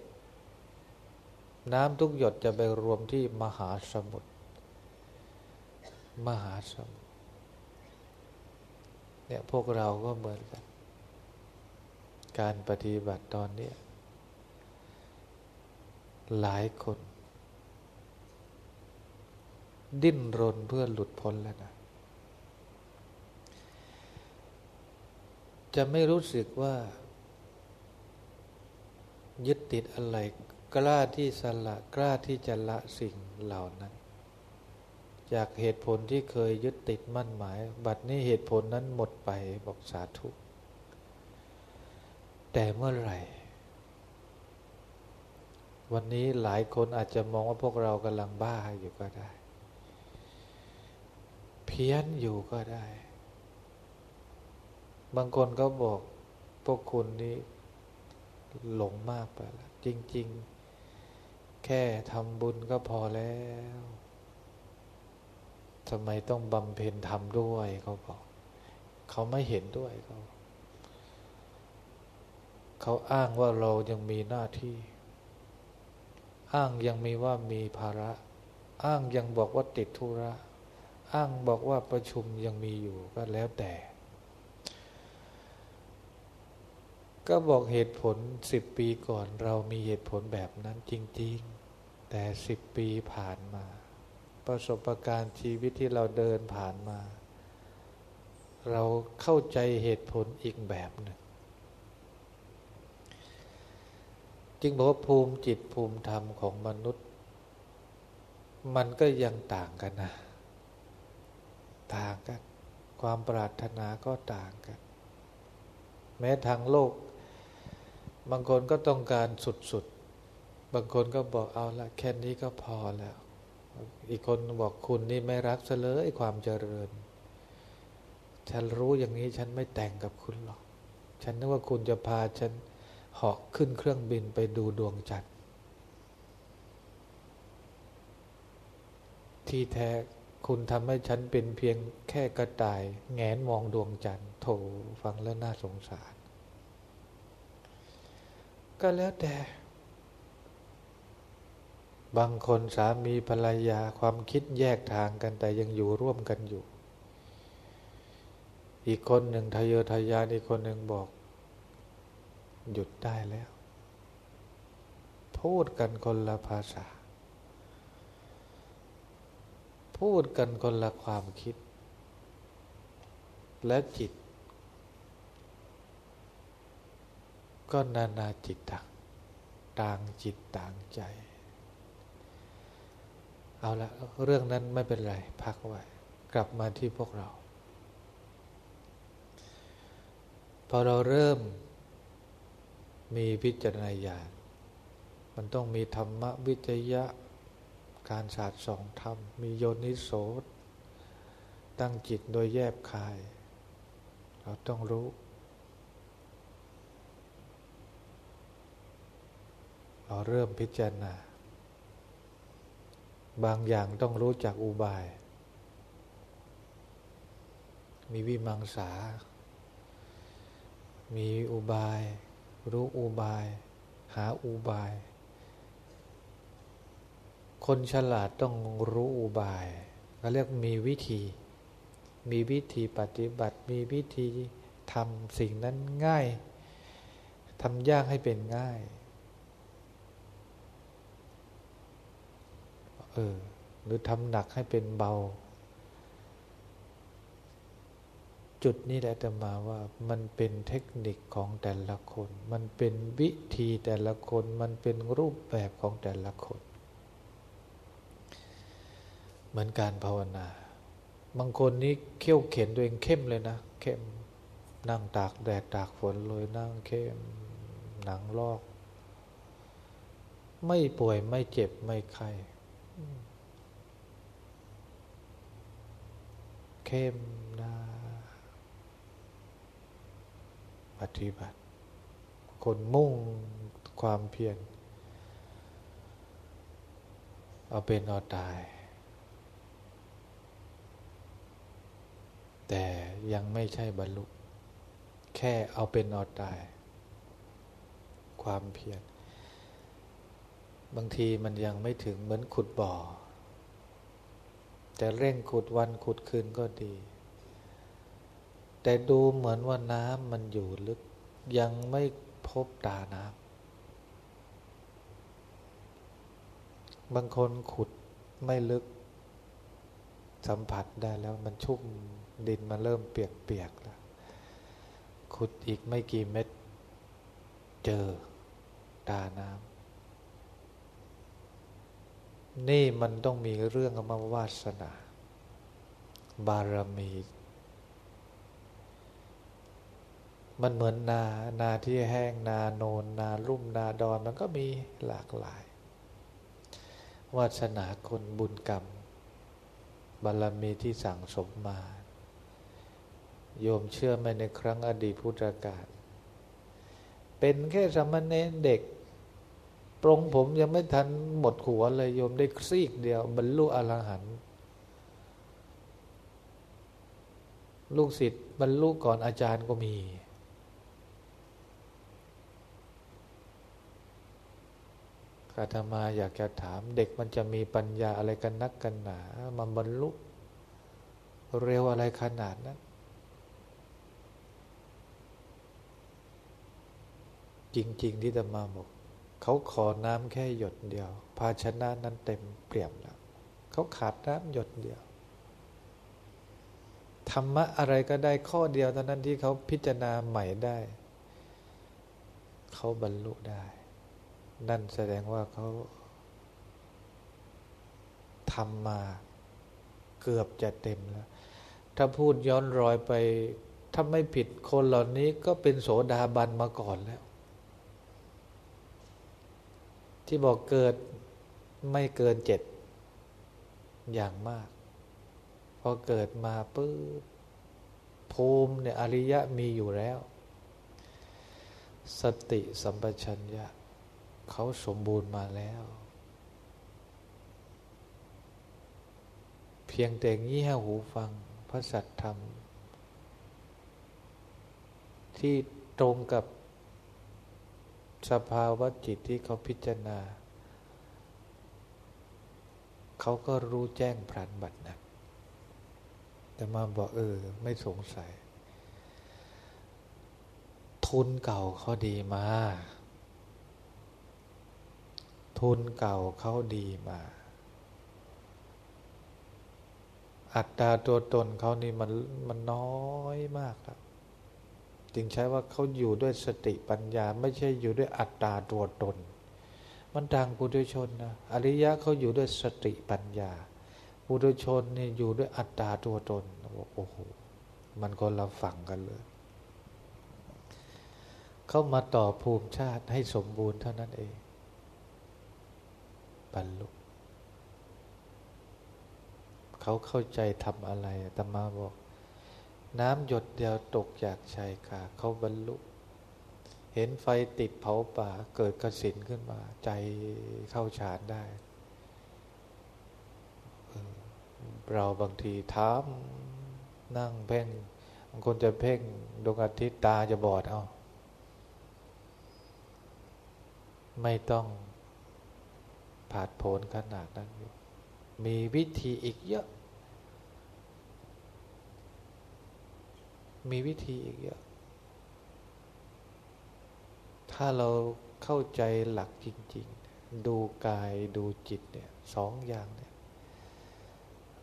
น้ำทุกหยดจะไปรวมที่มหาสมุทรมหาสมุทรเนี่ยพวกเราก็เหมือนกัน การปฏิบัติตอนนี้ หลายคน ดิ้นรนเพื่อหลุดพ้นแล้วนะ จะไม่รู้สึกว่า ยึดติดอะไร กล้าที่สละกล้าที่จะละสิ่งเหล่านั้น จากเหตุผลที่เคยยึดติดมั่นหมาย บัดนี้เหตุผลนั้นหมดไปบอกสาธุ แต่เมื่อไหร่ วันนี้หลายคนอาจจะมองว่าพวกเรากำลังบ้าอยู่ก็ได้ เพี้ยนอยู่ก็ได้ บางคนก็บอกพวกคุณนี้หลงมากไปแล้วจริง ๆ แค่ทำบุญก็พอแล้วทำไมต้องบำเพ็ญทำด้วยเขาบอก เขาไม่เห็นด้วยเขาเขาอ้างว่าเรายังมีหน้าที่ อ้างยังมีว่ามีภาระ อ้างยังบอกว่าติดธุระ อ้างบอกว่าประชุมยังมีอยู่ก็แล้วแต่ ก็บอกเหตุผลสิบปีก่อนเรามีเหตุผลแบบนั้นจริง ๆ แต่สิบปีผ่านมา ประสบการณ์ชีวิตที่เราเดินผ่านมา เราเข้าใจเหตุผลอีกแบบหนึ่ง จึงบอกว่าภูมิจิตภูมิธรรมของมนุษย์ มันก็ยังต่างกันนะ ต่างกัน ความปรารถนาก็ต่างกัน แม้ทางโลก บางคนก็ต้องการสุดๆ บางคนก็บอกเอาละแค่นี้ก็พอแล้ว อีกคนบอกคุณนี่ไม่รักเสเลยความเจริญ ฉันรู้อย่างนี้ฉันไม่แต่งกับคุณหรอก ฉันนึกว่าคุณจะพาฉัน เหาะขึ้นเครื่องบินไปดูดวงจันทร์ที่แท้คุณทำให้ฉันเป็นเพียงแค่กระต่าย แงนมองดวงจันทร์โถฟังแล้วน่าสงสาร ก็แล้วแต่ บางคนสามีภรรยาความคิดแยกทางกันแต่ยังอยู่ร่วมกันอยู่ อีกคนหนึ่งทะเยอทะยานอีกคนหนึ่งบอก หยุดได้แล้ว พูดกันคนละภาษา พูดกันคนละความคิด และจิต ก็นานาจิตต่างต่างจิตต่างใจ เอาละเรื่องนั้นไม่เป็นไรพักไว้ กลับมาที่พวกเรา พอเราเริ่ม มีพิจารณาญาณมันต้องมีธรรมวิจยะ การศาสตร์สองธรรม มีโยนิโสตั้งจิตโดยแยบคาย เราต้องรู้ เราเริ่มพิจารณา บางอย่างต้องรู้จักอุบาย มีวิมังสา มีอุบาย รู้อุบาย หาอุบาย คนฉลาดต้องรู้อุบายเขาเรียกมีวิธี มีวิธีปฏิบัติ มีวิธีทำสิ่งนั้นง่ายทำยากให้เป็นง่าย เออ หรือทำหนักให้เป็นเบา จุดนี้แหละจะมาว่ามันเป็นเทคนิคของแต่ละคน มันเป็นวิธีแต่ละคน มันเป็นรูปแบบของแต่ละคน เหมือนการภาวนา บางคนนี้เขี่ยวเข็นตัวเองเข้มเลยนะ เข้ม นั่งตากแดดตากฝนเลยนั่งเข้ม หนังลอก ไม่ป่วยไม่เจ็บไม่ไข้เข้มนา ปฏิบัติ คนมุ่งความเพียรเอาเป็นเอาตาย แต่ยังไม่ใช่บรรลุ แค่เอาเป็นเอาตาย ความเพียรบางทีมันยังไม่ถึงเหมือนขุดบ่อ แต่เร่งขุดวันขุดคืนก็ดี แต่ดูเหมือนว่าน้ำมันอยู่ลึก ยังไม่พบตาน้ำบางคนขุดไม่ลึก สัมผัสได้แล้วมันชุ่มดินมาเริ่มเปียกๆแล้ว ขุดอีกไม่กี่เม็ด เจอตาน้ำนี่มันต้องมีเรื่องมาวาสนา บารมี มันเหมือนนานาที่แห้งนาโนนนาลุ่มนาดอนมันก็มีหลากหลายวาสนาคนบุญกรรมบารมีที่สั่งสมมา โยมเชื่อไหมในครั้งอดีตพุทธกาลเป็นแค่สมณเณรเด็ก ปรงผมยังไม่ทันหมดหัวเลยโยมได้ซีกเดียว บรรลุอรหันต์ลูกศิษย์บรรลุก่อนอาจารย์ก็มี อาตมาอยากจะถามเด็กมันจะมีปัญญาอะไรกันนักกันหนามาบรรลุ เร็วอะไรขนาดนั้น จริง ๆ ที่ตมาบอกเขาขอน้ำแค่หยดเดียว ภาชนะนั้นเต็มเปี่ยมแล้วเขาขาดน้ำหยดเดียวธรรมะอะไรก็ได้ข้อเดียวเท่านั้นที่เขาพิจารณาใหม่ได้ เขาบรรลุได้ นั่นแสดงว่าเขาทำมาเกือบจะเต็มแล้ว ถ้าพูดย้อนรอยไป ถ้าไม่ผิดคนเหล่านี้ก็เป็นโสดาบันมาก่อนแล้ว ที่บอกเกิดไม่เกินเจ็ดอย่างมาก พอเกิดมาปื้ภูมิเนี่ยอริยะมีอยู่แล้ว สติสัมปชัญญะ เขาสมบูรณ์มาแล้ว เพียงแต่งี้ให้หูฟังพระสัตธรรม ที่ตรงกับสภาวะจิตที่เขาพิจารณา เขาก็รู้แจ้งพรันบัตรนะแต่มาบอกเออ ไม่สงสัย ทุนเก่าเขาดีมา ทุนเก่าเขาดีมา อัตราตัวตนเขานี่มันมันน้อยมากครับจึงใช้ว่าเขาอยู่ด้วยสติปัญญา ไม่ใช่อยู่ด้วยอัตตาตัวตน มันต่างปุถุชนนะอริยะเขาอยู่ด้วยสติปัญญาปุถุชนนี่อยู่ด้วยอัตตาตัวตนโอ้โหมันก็เราฝังกันเลย เขามาต่อภูมิชาติให้สมบูรณ์เท่านั้นเอง บรรลุ เขาเข้าใจทำอะไรตมาบอก น้ำหยดเดียวตกจากชายคาเขาบรรลุ เห็นไฟติดเผาป่า เกิดกระสินขึ้นมา ใจเข้าฌานได้ เราบางทีถามนั่งเพ่งบางคนจะเพ่งดวงอาทิตย์ตาจะบอดเอา ไม่ต้อง ผาดโผนขนาดนั้นอยู่ มีวิธีอีกเยอะ มีวิธีอีกเยอะ ถ้าเราเข้าใจหลักจริง ๆ ดูกายดูจิตเนี่ยสองอย่างเนี่ย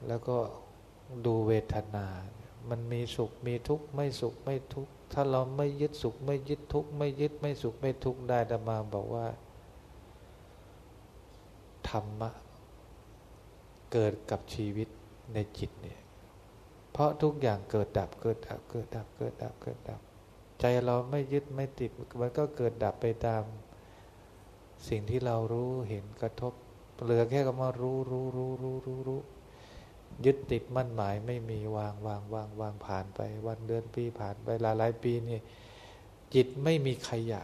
แล้วก็ดูเวทนา มันมีสุขมีทุกข์ไม่สุขไม่ทุกข์ ถ้าเราไม่ยึดสุขไม่ยึดทุกข์ไม่ยึดไม่สุขไม่ทุกข์ได้แต่มาบอกว่า ธรรมะ เกิดกับชีวิตในจิตเนี่ย เพราะทุกอย่างเกิดดับเกิดดับเกิดดับเกิดดับเกิดดับ ใจเราไม่ยึดไม่ติดมันก็เกิดดับไปตาม สิ่งที่เรารู้เห็นกระทบเหลือแค่คำว่ารู้รู้รู้รู้รู้รู้ยึดติดมั่นหมายไม่มีวางวางวางวางผ่านไป วันเดือนปีผ่านไปหลายหลายปีนี่จิตไม่มีขยะ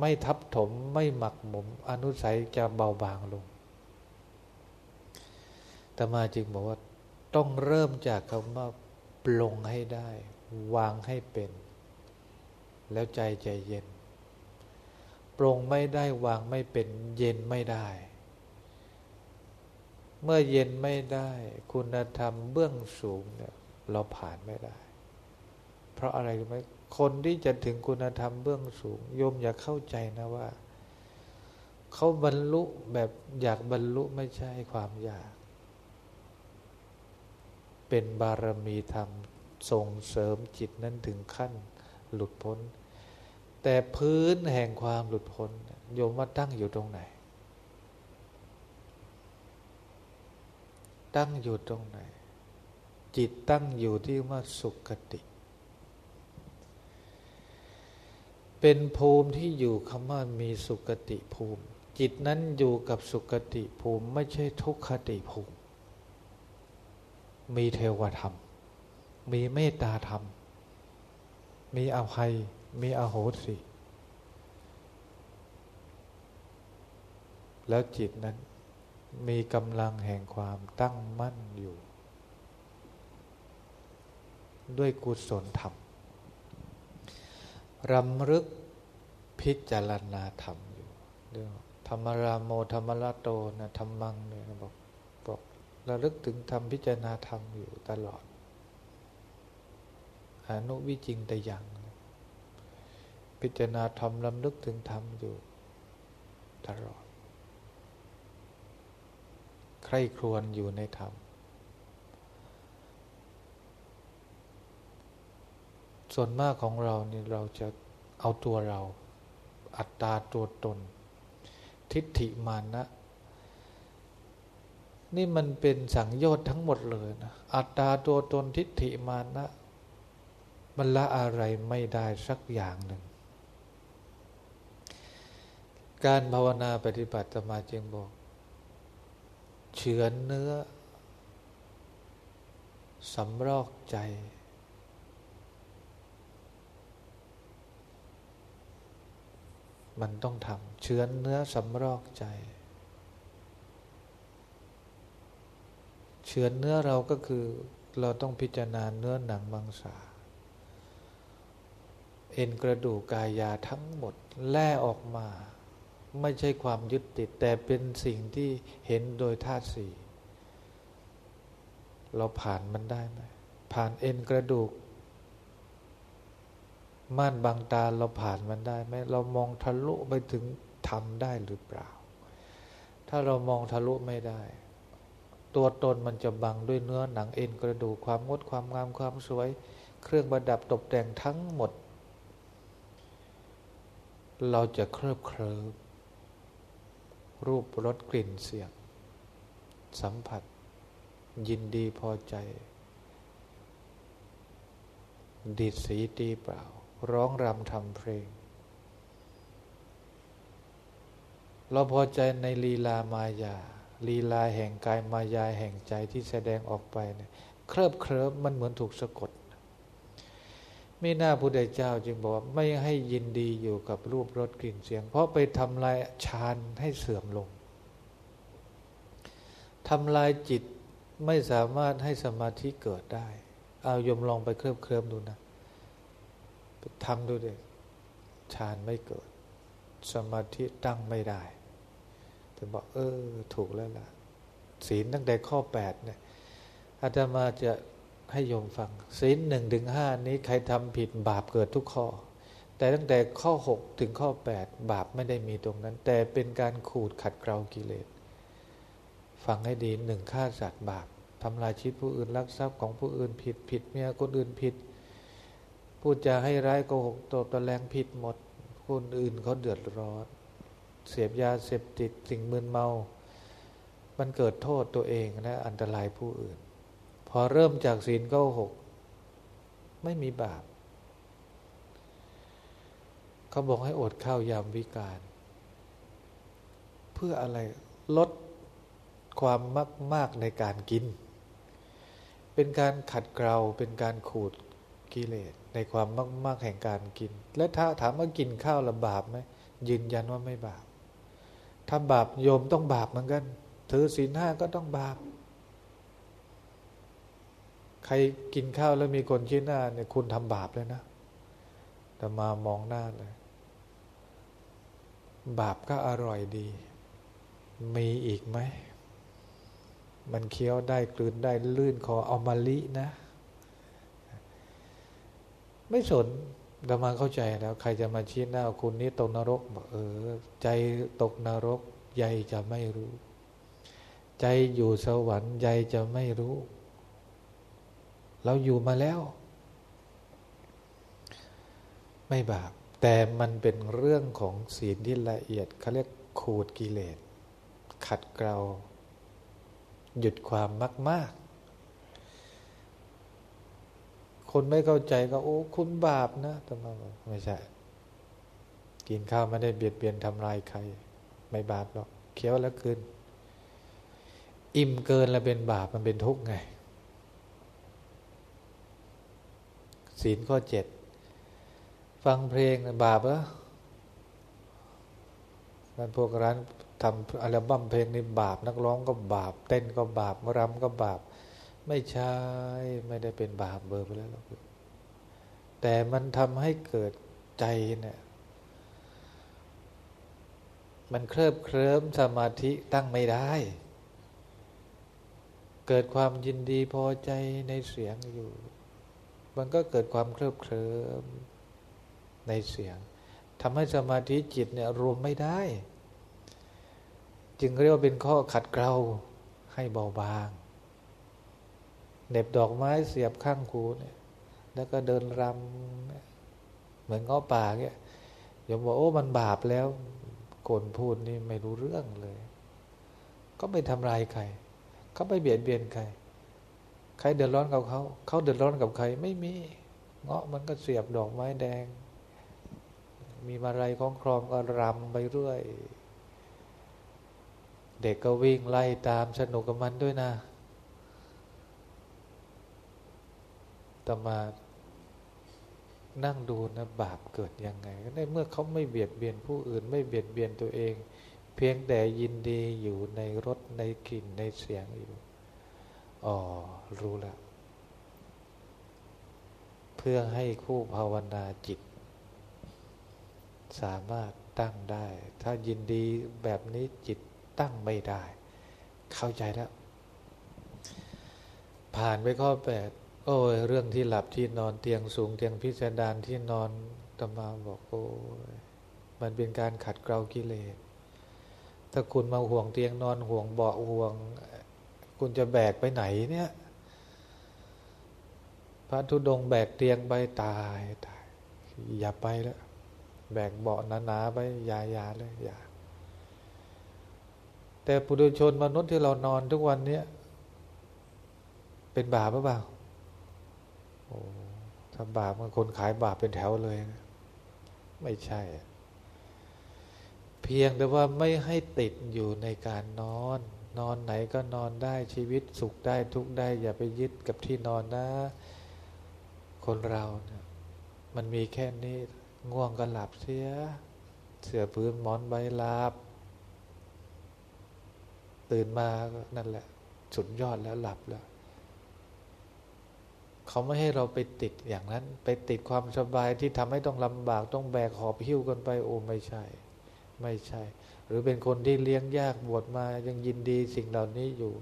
ไม่ทับถมไม่หมักหมมอนุสัยจะเบาบางลง ต่มาจึงบอกว่าต้องเริ่มจากคำว่าปลงให้ได้ วางให้เป็น แล้วใจใจเย็น ปลงไม่ได้วางไม่เป็น เย็นไม่ได้ เมื่อเย็นไม่ได้ คุณธรรมเบื้องสูงเนี่ยเราผ่านไม่ได้ เพราะอะไรรู้ไหมคนที่จะถึงคุณธรรมเบื้องสูง โยมอย่าเข้าใจนะว่า เขาบรรลุแบบอยากบรรลุไม่ใช่ความอยาก เป็นบารมีธรรมส่งเสริมจิตนั้นถึงขั้นหลุดพ้น แต่พื้นแห่งความหลุดพ้นโยมว่าตั้งอยู่ตรงไหน ตั้งอยู่ตรงไหน จิตตั้งอยู่ที่ว่าสุขติ เป็นภูมิที่อยู่คำว่ามีสุขติภูมิ จิตนั้นอยู่กับสุขติภูมิไม่ใช่ทุกขติภูมิ มีเทวธรรม มีเมตตาธรรม มีอภัย มีอโหสิ แล้วจิตนั้นมีกำลังแห่งความตั้งมั่นอยู่ ด้วยกุศลธรรมรำลึกพิจารณาธรรมอยู่เรื่องธรรมราโมธรรมราโตนะธรรมังเนี่ยบอก ระลึกถึงธรรมพิจารณาธรรมอยู่ตลอดอนุวิจิงแต่ยัง พิจารณาธรรมลำลึกถึงธรรมอยู่ตลอด ใครครวญอยู่ในธรรม ส่วนมากของเรานี่เราจะเอาตัวเรา อัตตาตัวตน ทิฏฐิมานะ นี่มันเป็นสังโยชน์ทั้งหมดเลยนะ อัตตาตัวตนทิฏฐิมานะมันละอะไรไม่ได้สักอย่างหนึ่ง การภาวนาปฏิบัติมาจึงบอก เฉือนเนื้อสำรอกใจ มันต้องทำเฉือนเนื้อสำรอกใจเฉือนเนื้อเราก็คือเราต้องพิจารณาเนื้อหนังมังสา เอ็นกระดูกกายาทั้งหมดแล่ออกมา ไม่ใช่ความยึดติด แต่เป็นสิ่งที่เห็นโดยธาตุสี่เราผ่านมันได้ไหมผ่านเอ็นกระดูก ม่านบางตาเราผ่านมันได้ไหมเรามองทะลุไปถึงทำได้หรือเปล่า ถ้าเรามองทะลุไม่ได้ ตัวตนมันจะบังด้วยเนื้อหนังเอ็นกระดูกความงดความงามความสวย เครื่องประดับตกแต่งทั้งหมด เราจะเคลิบเคลิ้มรูปรสกลิ่นเสียง สัมผัส ยินดีพอใจดีดสีตีเปล่า ร้องรำทำเพลง เราพอใจในลีลามายา ลีลาแห่งกายมายาแห่งใจที่แสดงออกไปเนี่ยเคลิบเคลิ้มมันเหมือนถูกสะกด ไม่น่าพุทธเจ้าจึงบอกว่าไม่ให้ยินดีอยู่กับรูปรสกลิ่นเสียง เพราะไปทำลายฌานให้เสื่อมลงทำลายจิตไม่สามารถให้สมาธิเกิดได้ เอายมลองไปเคลิบเคลิมดูนะทำดูเด็ฌานไม่เกิด สมาธิตั้งไม่ได้ แต่บอกเออ ถูกแล้วล่ะ ศีลตั้งแต่ข้อแปดเนี่ยอาตมาจะให้โยมฟัง ศีลหนึ่งถึงห้านี้ใครทำผิดบาปเกิดทุกข้อ แต่ตั้งแต่ข้อหกถึงข้อแปดบาปไม่ได้มีตรงนั้น แต่เป็นการขูดขัดเกลากิเลสฟังให้ดีหนึ่งฆ่าสัตว์บาปทำลายชีวิตผู้อื่นลักทรัพย์ของผู้อื่นผิดผิดเมียคนอื่นผิดพูดจาให้ร้ายโกหกตบตะแลงผิดหมด คนอื่นเขาเดือดร้อน เสพยาเสพติดสิ่งมึนเมา มันเกิดโทษตัวเองนะอันตรายผู้อื่น พอเริ่มจากศีลก็หกไม่มีบาปเขาบอกให้อดข้าวยามวิการ เพื่ออะไรลดความมากมากในการกิน เป็นการขัดเกลาเป็นการขูดกิเลสในความมากๆแห่งการกิน และถ้าถามว่ากินข้าวละบาปไหมยืนยันว่าไม่บาป ถ้าบาปโยมต้องบาปเหมือนกัน ถือศีลห้าก็ต้องบาป ใครกินข้าวแล้วมีคนชี้หน้าเนี่ยคุณทำบาปเลยนะแต่มามองหน้าเลยบาปก็อร่อยดี มีอีกไหม มันเคี้ยวได้กลืนได้ลื่นคอเอามาลินะ ไม่สน ดามาเข้าใจแล้วใครจะมาชี้หน้าคุณนี้ตกนรกบอกเออ ใจตกนรกใยจะไม่รู้ ใจอยู่สวรรค์ใยจะไม่รู้ เราอยู่มาแล้ว ไม่บาปแต่มันเป็นเรื่องของศีลที่ละเอียดเขาเรียกขูดกิเลส ขัดเกลาหยุดความมากมาก คนไม่เข้าใจก็โอ้ คุณบาปนะแต่มาไม่ใช่ กินข้าวไม่ได้เบียดเบียนทำลายใคร ไม่บาปหรอกเคี้ยวแล้วคืนอิ่มเกินแล้วเป็นบาปมันเป็นทุกข์ไง ศีลข้อเจ็ดฟังเพลงบาปเหรอมันพวกร้านทำอัลบั้มเพลงนี่บาป นักร้องก็บาป เต้นก็บาปรำก็บาป ไม่ใช่ไม่ได้เป็นบาปเบอร์ไปแล้วหรอกแต่มันทำให้เกิดใจเนี่ย มันเคลิบเคลิ้มสมาธิตั้งไม่ได้ เกิดความยินดีพอใจในเสียงอยู่ มันก็เกิดความเคลิบเคลิ้มในเสียงทำให้สมาธิจิตเนี่ยรวมไม่ได้ จึงเรียกว่าเป็นข้อขัดเกลาให้เบาบาง เน็บดอกไม้เสียบข้างคูเนี่ย แล้วก็เดินรำเหมือนเง้อป่าเนี่ยยมบอกโอ้มันบาปแล้วคนพูดนี่ไม่รู้เรื่องเลย ก็ไม่ทำลายใคร เขาไม่เบียดเบียนใคร ใครเดือดร้อนกับเขา เขาเดือดร้อนกับใครไม่มี เงาะมันก็เสียบดอกไม้แดง มีมาลัยของครองก็รำไปเรื่อย เด็กก็วิ่งไล่ตามสนุกกับมันด้วยนะ ต่อมานั่งดูนะบาปเกิดยังไงในเมื่อเขาไม่เบียดเบียนผู้อื่น ไม่เบียดเบียนตัวเอง เพียงแต่ยินดีอยู่ในรสในกลิ่นในเสียงอยู่อ๋อรู้แล้วเพื่อให้คู่ภาวนาจิต สามารถตั้งได้ ถ้ายินดีแบบนี้จิตตั้งไม่ได้ เข้าใจแล้ว ผ่านไปข้อแปด โอ้ยเรื่องที่หลับที่นอนเตียงสูงเตียงพิสดารที่นอนตมาบอกโอ้ยมันเป็นการขัดเกลากิเลสถ้าคุณมาห่วงเตียงนอนห่วงเบาะห่วง คุณจะแบกไปไหนเนี่ย พระธุดงแบกเตียงไปตายตาย อย่าไปแล้วแบกเบาะหนาๆไปอย่าอย่าเลยอย่าแต่ปุถุชนมนุษย์ที่เรานอนทุกวันนี้เป็นบาปหรือเปล่า อ้ถ้าบาปมันคนขายบาปเป็นแถวเลยนะไม่ใช่ เพียงแต่ว่าไม่ให้ติดอยู่ในการนอน นอนไหนก็นอนได้ชีวิตสุขได้ทุกได้ อย่าไปยึดกับที่นอนนะ คนเราเนี่ยมันมีแค่นี้ ง่วงก็หลับเสีย เสือพื้นหมอนใบลาบ ตื่นมานั่นแหละ สุดยอดแล้วหลับแล้ว เขาไม่ให้เราไปติดอย่างนั้น ไปติดความสบายที่ทำให้ต้องลำบากต้องแบกหอบหิ้วกันไปโอ้ไม่ใช่ ไม่ใช่ หรือเป็นคนที่เลี้ยงยากบวชมายังยินดีสิ่งเหล่านี้อยู่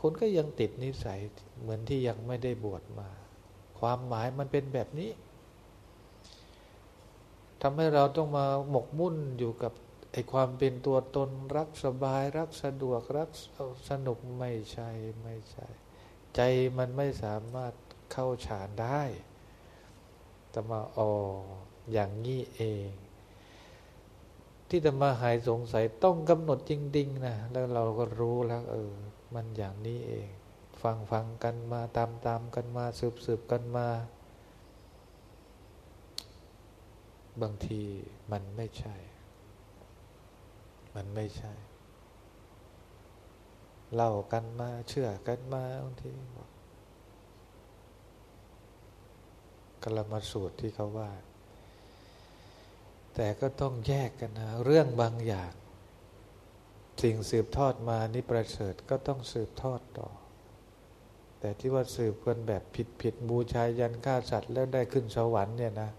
คนก็ยังติดนิสัยเหมือนที่ยังไม่ได้บวชมา ความหมายมันเป็นแบบนี้ทำให้เราต้องมาหมกมุ่นอยู่กับไอ้ความเป็นตัวตนรักสบายรักสะดวกรักสนุกไม่ใช่ไม่ใช่ ใจมันไม่สามารถเข้าฌานได้ตมาอ๋ออย่างนี้เอง ที่จะมาหายสงสัยต้องกำหนดจริงๆนะแล้วเราก็รู้แล้วเออ มันอย่างนี้เอง ฟังฟังกันมาตามตามกันมาสืบสืบกันมา บางทีมันไม่ใช่ มันไม่ใช่ เล่ากันมาเชื่อกันมาบางทีกลมาสูตรที่เขาว่า แต่ก็ต้องแยกกันนะ เรื่องบางอย่าง สิ่งสืบทอดมานี่ประเสริฐก็ต้องสืบทอดต่อ แต่ที่ว่าสืบกันแบบผิดผิดบูชายันฆ่าสัตว์แล้วได้ขึ้นสวรรค์เนี่ยนะ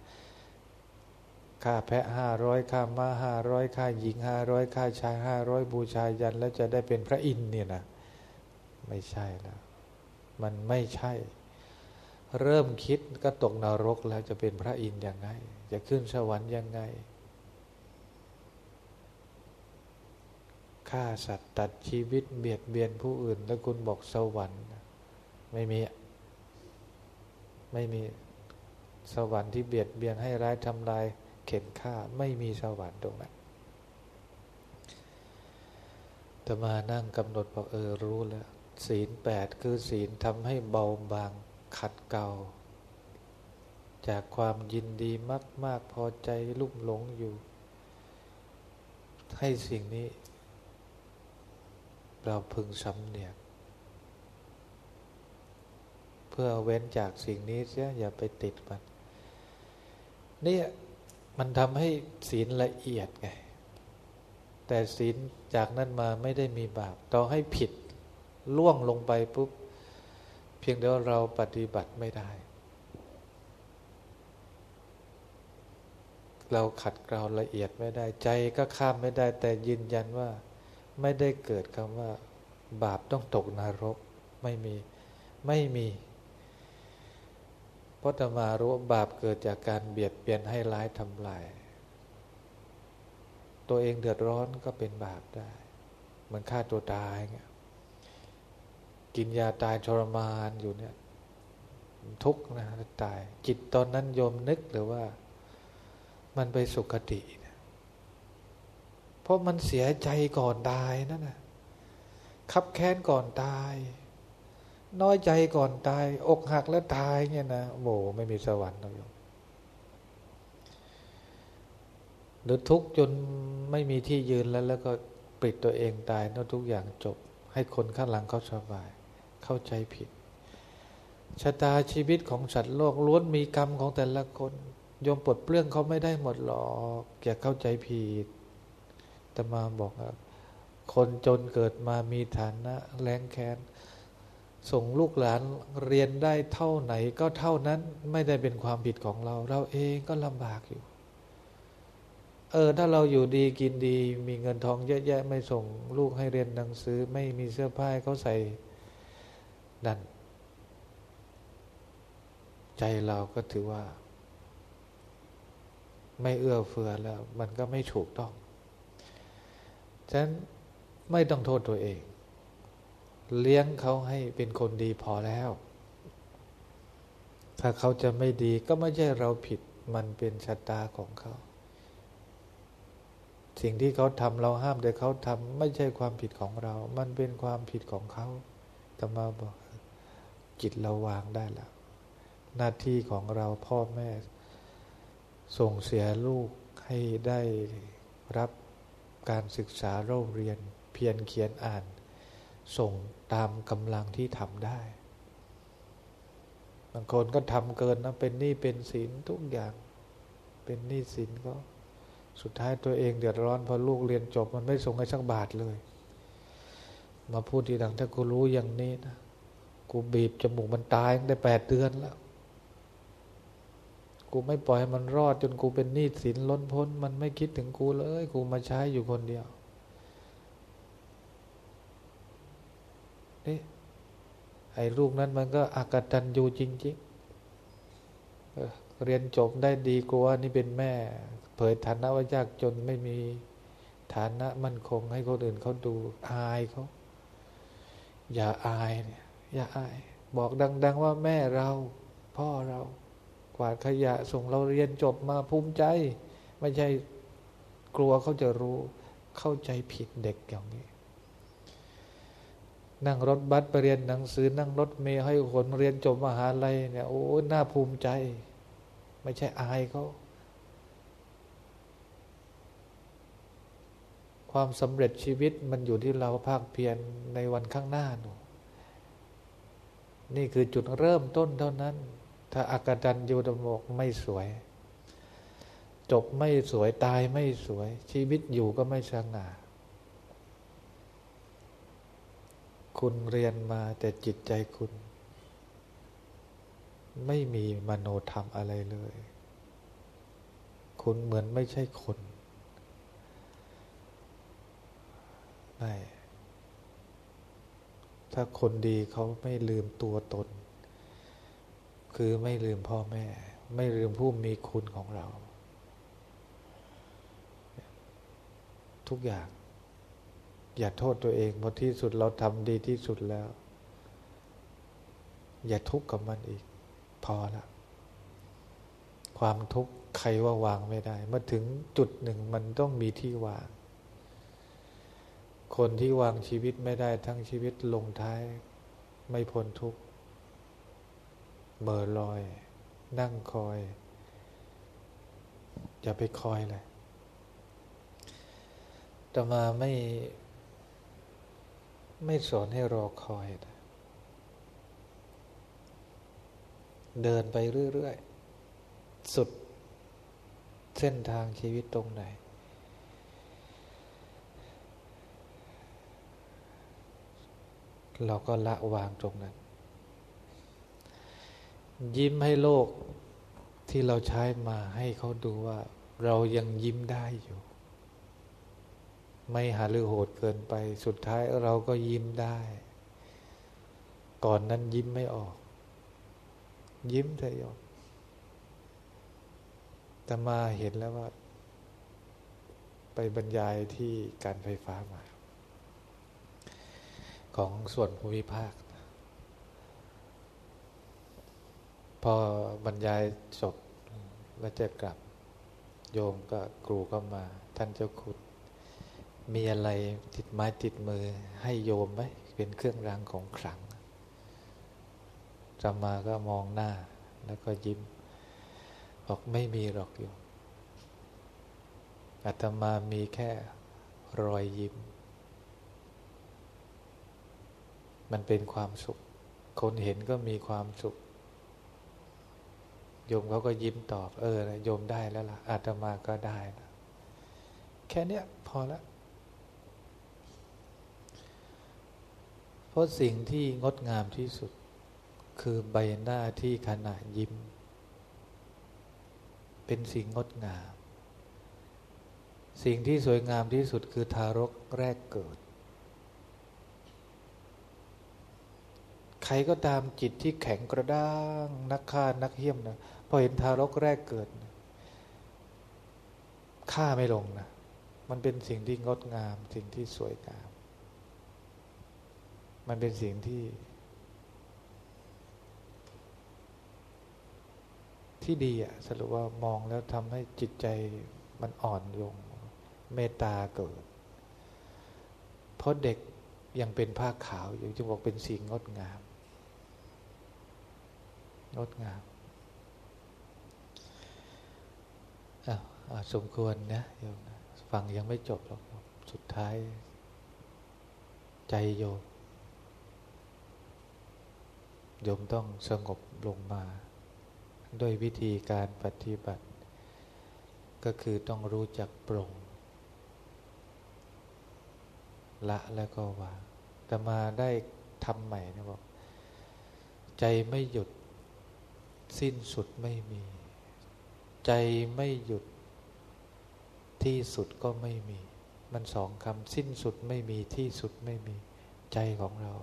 ค่าแพะห้าร้อยค่าม้าห้าร้อยค่าหญิงห้าร้อยค่าชายห้าร้อยบูชายัน แล้วจะได้เป็นพระอินทร์เนี่ยนะไม่ใช่แล้วมันไม่ใช่ เริ่มคิดก็ตกนรกแล้วจะเป็นพระอินทร์ยังไง จะขึ้นสวรรค์ยังไงฆ่าสัตว์ตัดชีวิตเบียดเบียนผู้อื่น แล้วคุณบอกสวรรค์ ไม่มี ไม่มีสวรรค์ที่เบียดเบียนให้ร้ายทำลาย เข็นฆ่าไม่มีสวรรค์ตรงนั้นต่มานั่งกำหนดบอกเออรู้แล้วศีลแปดคือศีลทำให้เบาบางขัดเกลาจากความยินดีมากมากพอใจลุ่มหลงอยู่ ให้สิ่งนี้ เราพึงสำเนียก เพื่อเว้นจากสิ่งนี้เสียอย่าไปติดมันเนี่ย มันทำให้ศีลละเอียดไง แต่ศีลจากนั้นมาไม่ได้มีบาป ต่อให้ผิดล่วงลงไปปุ๊บ เพียงเดียวเราปฏิบัติไม่ได้ เราขัดเกลาละเอียดไม่ได้ ใจก็ข้ามไม่ได้ แต่ยืนยันว่า ไม่ได้เกิดคำว่า บาปต้องตกนรก ไม่มี ไม่มี พราะธรรมารู้บาปเกิดจากการเบียดเบียนให้ร้ายทำลาย ตัวเองเดือดร้อนก็เป็นบาปได้ เหมือนฆ่าตัวตายเงี้ยกินยาตายทรมานอยู่เนี่ย ทุกข์นะตาย จิตตอนนั้นโยมนึกหรือว่า มันไปสุขตินะเพราะมันเสียใจก่อนตายนั่นนะขับแค้นก่อนตาย น้อยใจก่อนตาย อกหักแล้วตายเนี่ยนะโบไม่มีสวรรค์เราอยู่หรือทุกข์จนไม่มีที่ยืนแล้วแล้วก็ปิดตัวเองตายนั่นทุกอย่างจบ ให้คนข้างหลังเขาสบาย เข้าใจผิดชะตาชีวิตของสัตว์โลกล้วนมีกรรมของแต่ละคนยมปลดเปลื้องเขาไม่ได้หมดหรอกแกเข้าใจผิดแต่มาบอกว่าคนจนเกิดมามีฐานะแรงแค้น ส่งลูกหลานเรียนได้เท่าไหนก็เท่านั้นไม่ได้เป็นความผิดของเรา เราเองก็ลำบากอยู่ เออ ถ้าเราอยู่ดีกินดี มีเงินทองเยอะแยะไม่ส่งลูกให้เรียนหนังสือ ไม่มีเสื้อผ้าเขาใส่นั่น ใจเราก็ถือว่า ไม่เอื้อเฟือแล้ว มันก็ไม่ถูกต้อง ฉะนั้นไม่ต้องโทษตัวเอง เลี้ยงเขาให้เป็นคนดีพอแล้ว ถ้าเขาจะไม่ดีก็ไม่ใช่เราผิด มันเป็นชะตาของเขา สิ่งที่เขาทำเราห้ามแต่เขาทำไม่ใช่ความผิดของเรา มันเป็นความผิดของเขาแต่มาบอก จิตเราวางได้แล้ว หน้าที่ของเราพ่อแม่ ส่งเสียลูกให้ได้รับการศึกษาโรงเรียน เพียรเขียนอ่าน ส่งตามกำลังที่ทำได้ บางคนก็ทำเกินนะเป็นหนี้เป็นสินทุกอย่างเป็นหนี้สินก็สุดท้ายตัวเองเดือดร้อนพอลูกเรียนจบมันไม่ส่งให้สักบาทเลย มาพูดทีหลังถ้ากูรู้อย่างนี้นะกูบีบจมูกมันตายตั้งแต่แปดเดือนแล้วกูไม่ปล่อยให้มันรอดจนกูเป็นหนี้สินล้นพ้น มันไม่คิดถึงกูเลย กูมาใช้อยู่คนเดียว นี่ไอ้ลูกนั้นมันก็อากตันอยู่จริงๆเรียนจบได้ดีกว่านี่เป็นแม่ เผยฐานะว่ายากจนไม่มีฐานะมั่นคงให้คนอื่นเขาดูอายเขาอย่าอายเนี่ยอย่าอาย บอกดัง ๆ ว่าแม่เรา พ่อเรา กวาดขยะส่งเราเรียนจบมาภูมิใจ ไม่ใช่กลัวเขาจะรู้เข้าใจผิดเด็กอย่างนี้ นั่งรถบัสไปเรียนหนังสือ นั่งรถเมย์ให้คนเรียนจบมหาลัยเนี่ยโอ้น่าภูมิใจ ไม่ใช่อายเขาความสำเร็จชีวิตมันอยู่ที่เราภาคเพียรในวันข้างหน้าหนูนี่คือจุดเริ่มต้นเท่านั้น ถ้าอากาดันยูดมกไม่สวย จบไม่สวยตายไม่สวย ชีวิตอยู่ก็ไม่สง่า คุณเรียนมาแต่จิตใจคุณ ไม่มีมโนธรรมอะไรเลย คุณเหมือนไม่ใช่คนไม่ถ้าคนดีเขาไม่ลืมตัวตน คือไม่ลืมพ่อแม่ ไม่ลืมผู้มีคุณของเรา ทุกอย่าง อย่าโทษตัวเองเพราะที่สุดเราทำดีที่สุดแล้ว อย่าทุกข์กับมันอีก พอละ ความทุกข์ใครว่าวางไม่ได้ เมื่อถึงจุดหนึ่งมันต้องมีที่วาง คนที่วางชีวิตไม่ได้ทั้งชีวิตลงท้าย ไม่พ้นทุกข์เบอร์ลอย นั่งคอย อย่าไปคอยเลยแต่มาไม่ ไม่สอนให้รอคอยนะเดินไปเรื่อยๆ สุดเส้นทางชีวิตตรงไหน เราก็ละวางตรงนั้น ยิ้มให้โลกที่เราใช้มาให้เขาดูว่า เรายังยิ้มได้อยู่ ไม่หาหรือโหดเกินไป สุดท้ายเราก็ยิ้มได้ ก่อนนั้นยิ้มไม่ออก ยิ้มเถอะโยมแต่มาเห็นแล้วว่า ไปบรรยายที่การไฟฟ้ามา ของส่วนภูมิภาค พอบรรยายจบแล้วจะกลับ โยมก็กรูเข้ามา ท่านเจ้าคุณ มีอะไรติดไม้ติดมือให้โยมไหมเป็นเครื่องรางของขลังจะมาก็มองหน้า แล้วก็ยิ้ม บอกไม่มีหรอกโยมอาตมามีแค่รอยยิ้ม มันเป็นความสุข คนเห็นก็มีความสุข โยมเขาก็ยิ้มตอบ เออโยมได้แล้วล่ะอาตมาก็ได้นะแค่นี้พอละ เพราะสิ่งที่งดงามที่สุด คือใบหน้าที่ขณะยิ้ม เป็นสิ่งงดงาม สิ่งที่สวยงามที่สุดคือทารกแรกเกิด ใครก็ตามจิตที่แข็งกระด้าง นักฆ่านักเหี้ยมนะพอเห็นทารกแรกเกิดฆ่าไม่ลงนะมันเป็นสิ่งที่งดงามสิ่งที่สวยงาม มันเป็นสิ่งที่ ที่ดีอะสรุปว่ามองแล้วทำให้จิตใจมันอ่อนลง เมตตาเกิด เพราะเด็กยังเป็นผ้าขาวอยู่จึงบอกเป็นสิ่งงดงาม งดงามอะสมควรนะโยมฟังยังไม่จบหรอก สุดท้าย ใจโยม โยมต้องสงบลงมา ด้วยวิธีการปฏิบัติ ก็คือต้องรู้จักปรงละแล้วก็วางแต่มาได้ทำใหม่นะบอก ใจไม่หยุด สิ้นสุดไม่มี ใจไม่หยุด ที่สุดก็ไม่มี มันสองคำสิ้นสุดไม่มีที่สุดไม่มี ใจของเรา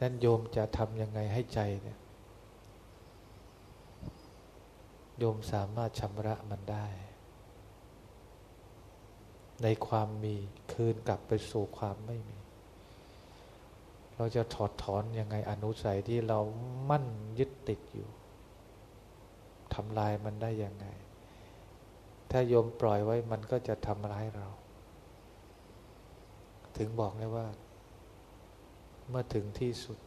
นั้นโยมจะทำยังไงให้ใจเนี่ย โยมสามารถชำระมันได้ ในความมีคืนกลับไปสู่ความไม่มี เราจะถอดถอนยังไงอนุสัยที่เรามั่นยึดติดอยู่ทำลายมันได้ยังไง ถ้าโยมปล่อยไว้มันก็จะทำร้ายเรา ถึงบอกเลยว่า เมื่อถึงที่สุด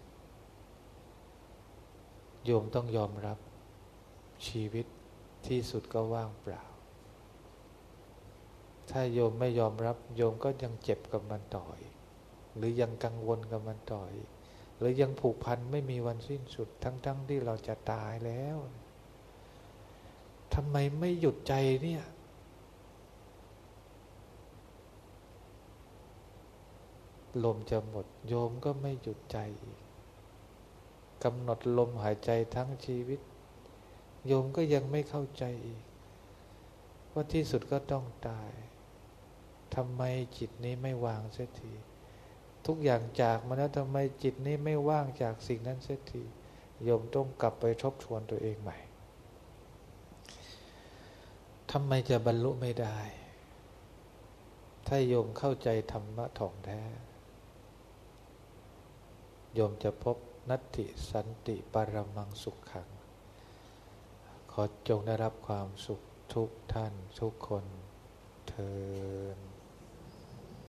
โยมต้องยอมรับชีวิตที่สุดก็ว่างเปล่า ถ้าโยมไม่ยอมรับ โยมก็ยังเจ็บกับมันต่ออีกหรือยังกังวลกับมันต่ออีกหรือยังผูกพันไม่มีวันสิ้นสุด ทั้งๆทที่เราจะตายแล้วทำไมไม่หยุดใจเนี่ย ลมจะหมดโยมก็ไม่หยุดใจอีกกำหนดลมหายใจทั้งชีวิต โยมก็ยังไม่เข้าใจอีก ว่าที่สุดก็ต้องตายทำไมจิตนี้ไม่วางเสียที ทุกอย่างจากมาแล้วทำไมจิตนี้ไม่ว่างจากสิ่งนั้นเสียทีโยมต้องกลับไปทบทวนตัวเองใหม่ทำไมจะบรรลุไม่ได้ ถ้าโยมเข้าใจธรรมะถ่องแท้ โยมจะพบนัตติสันติปรมังสุขขัง ขอจงได้รับความสุขทุกท่านทุกคนเธอ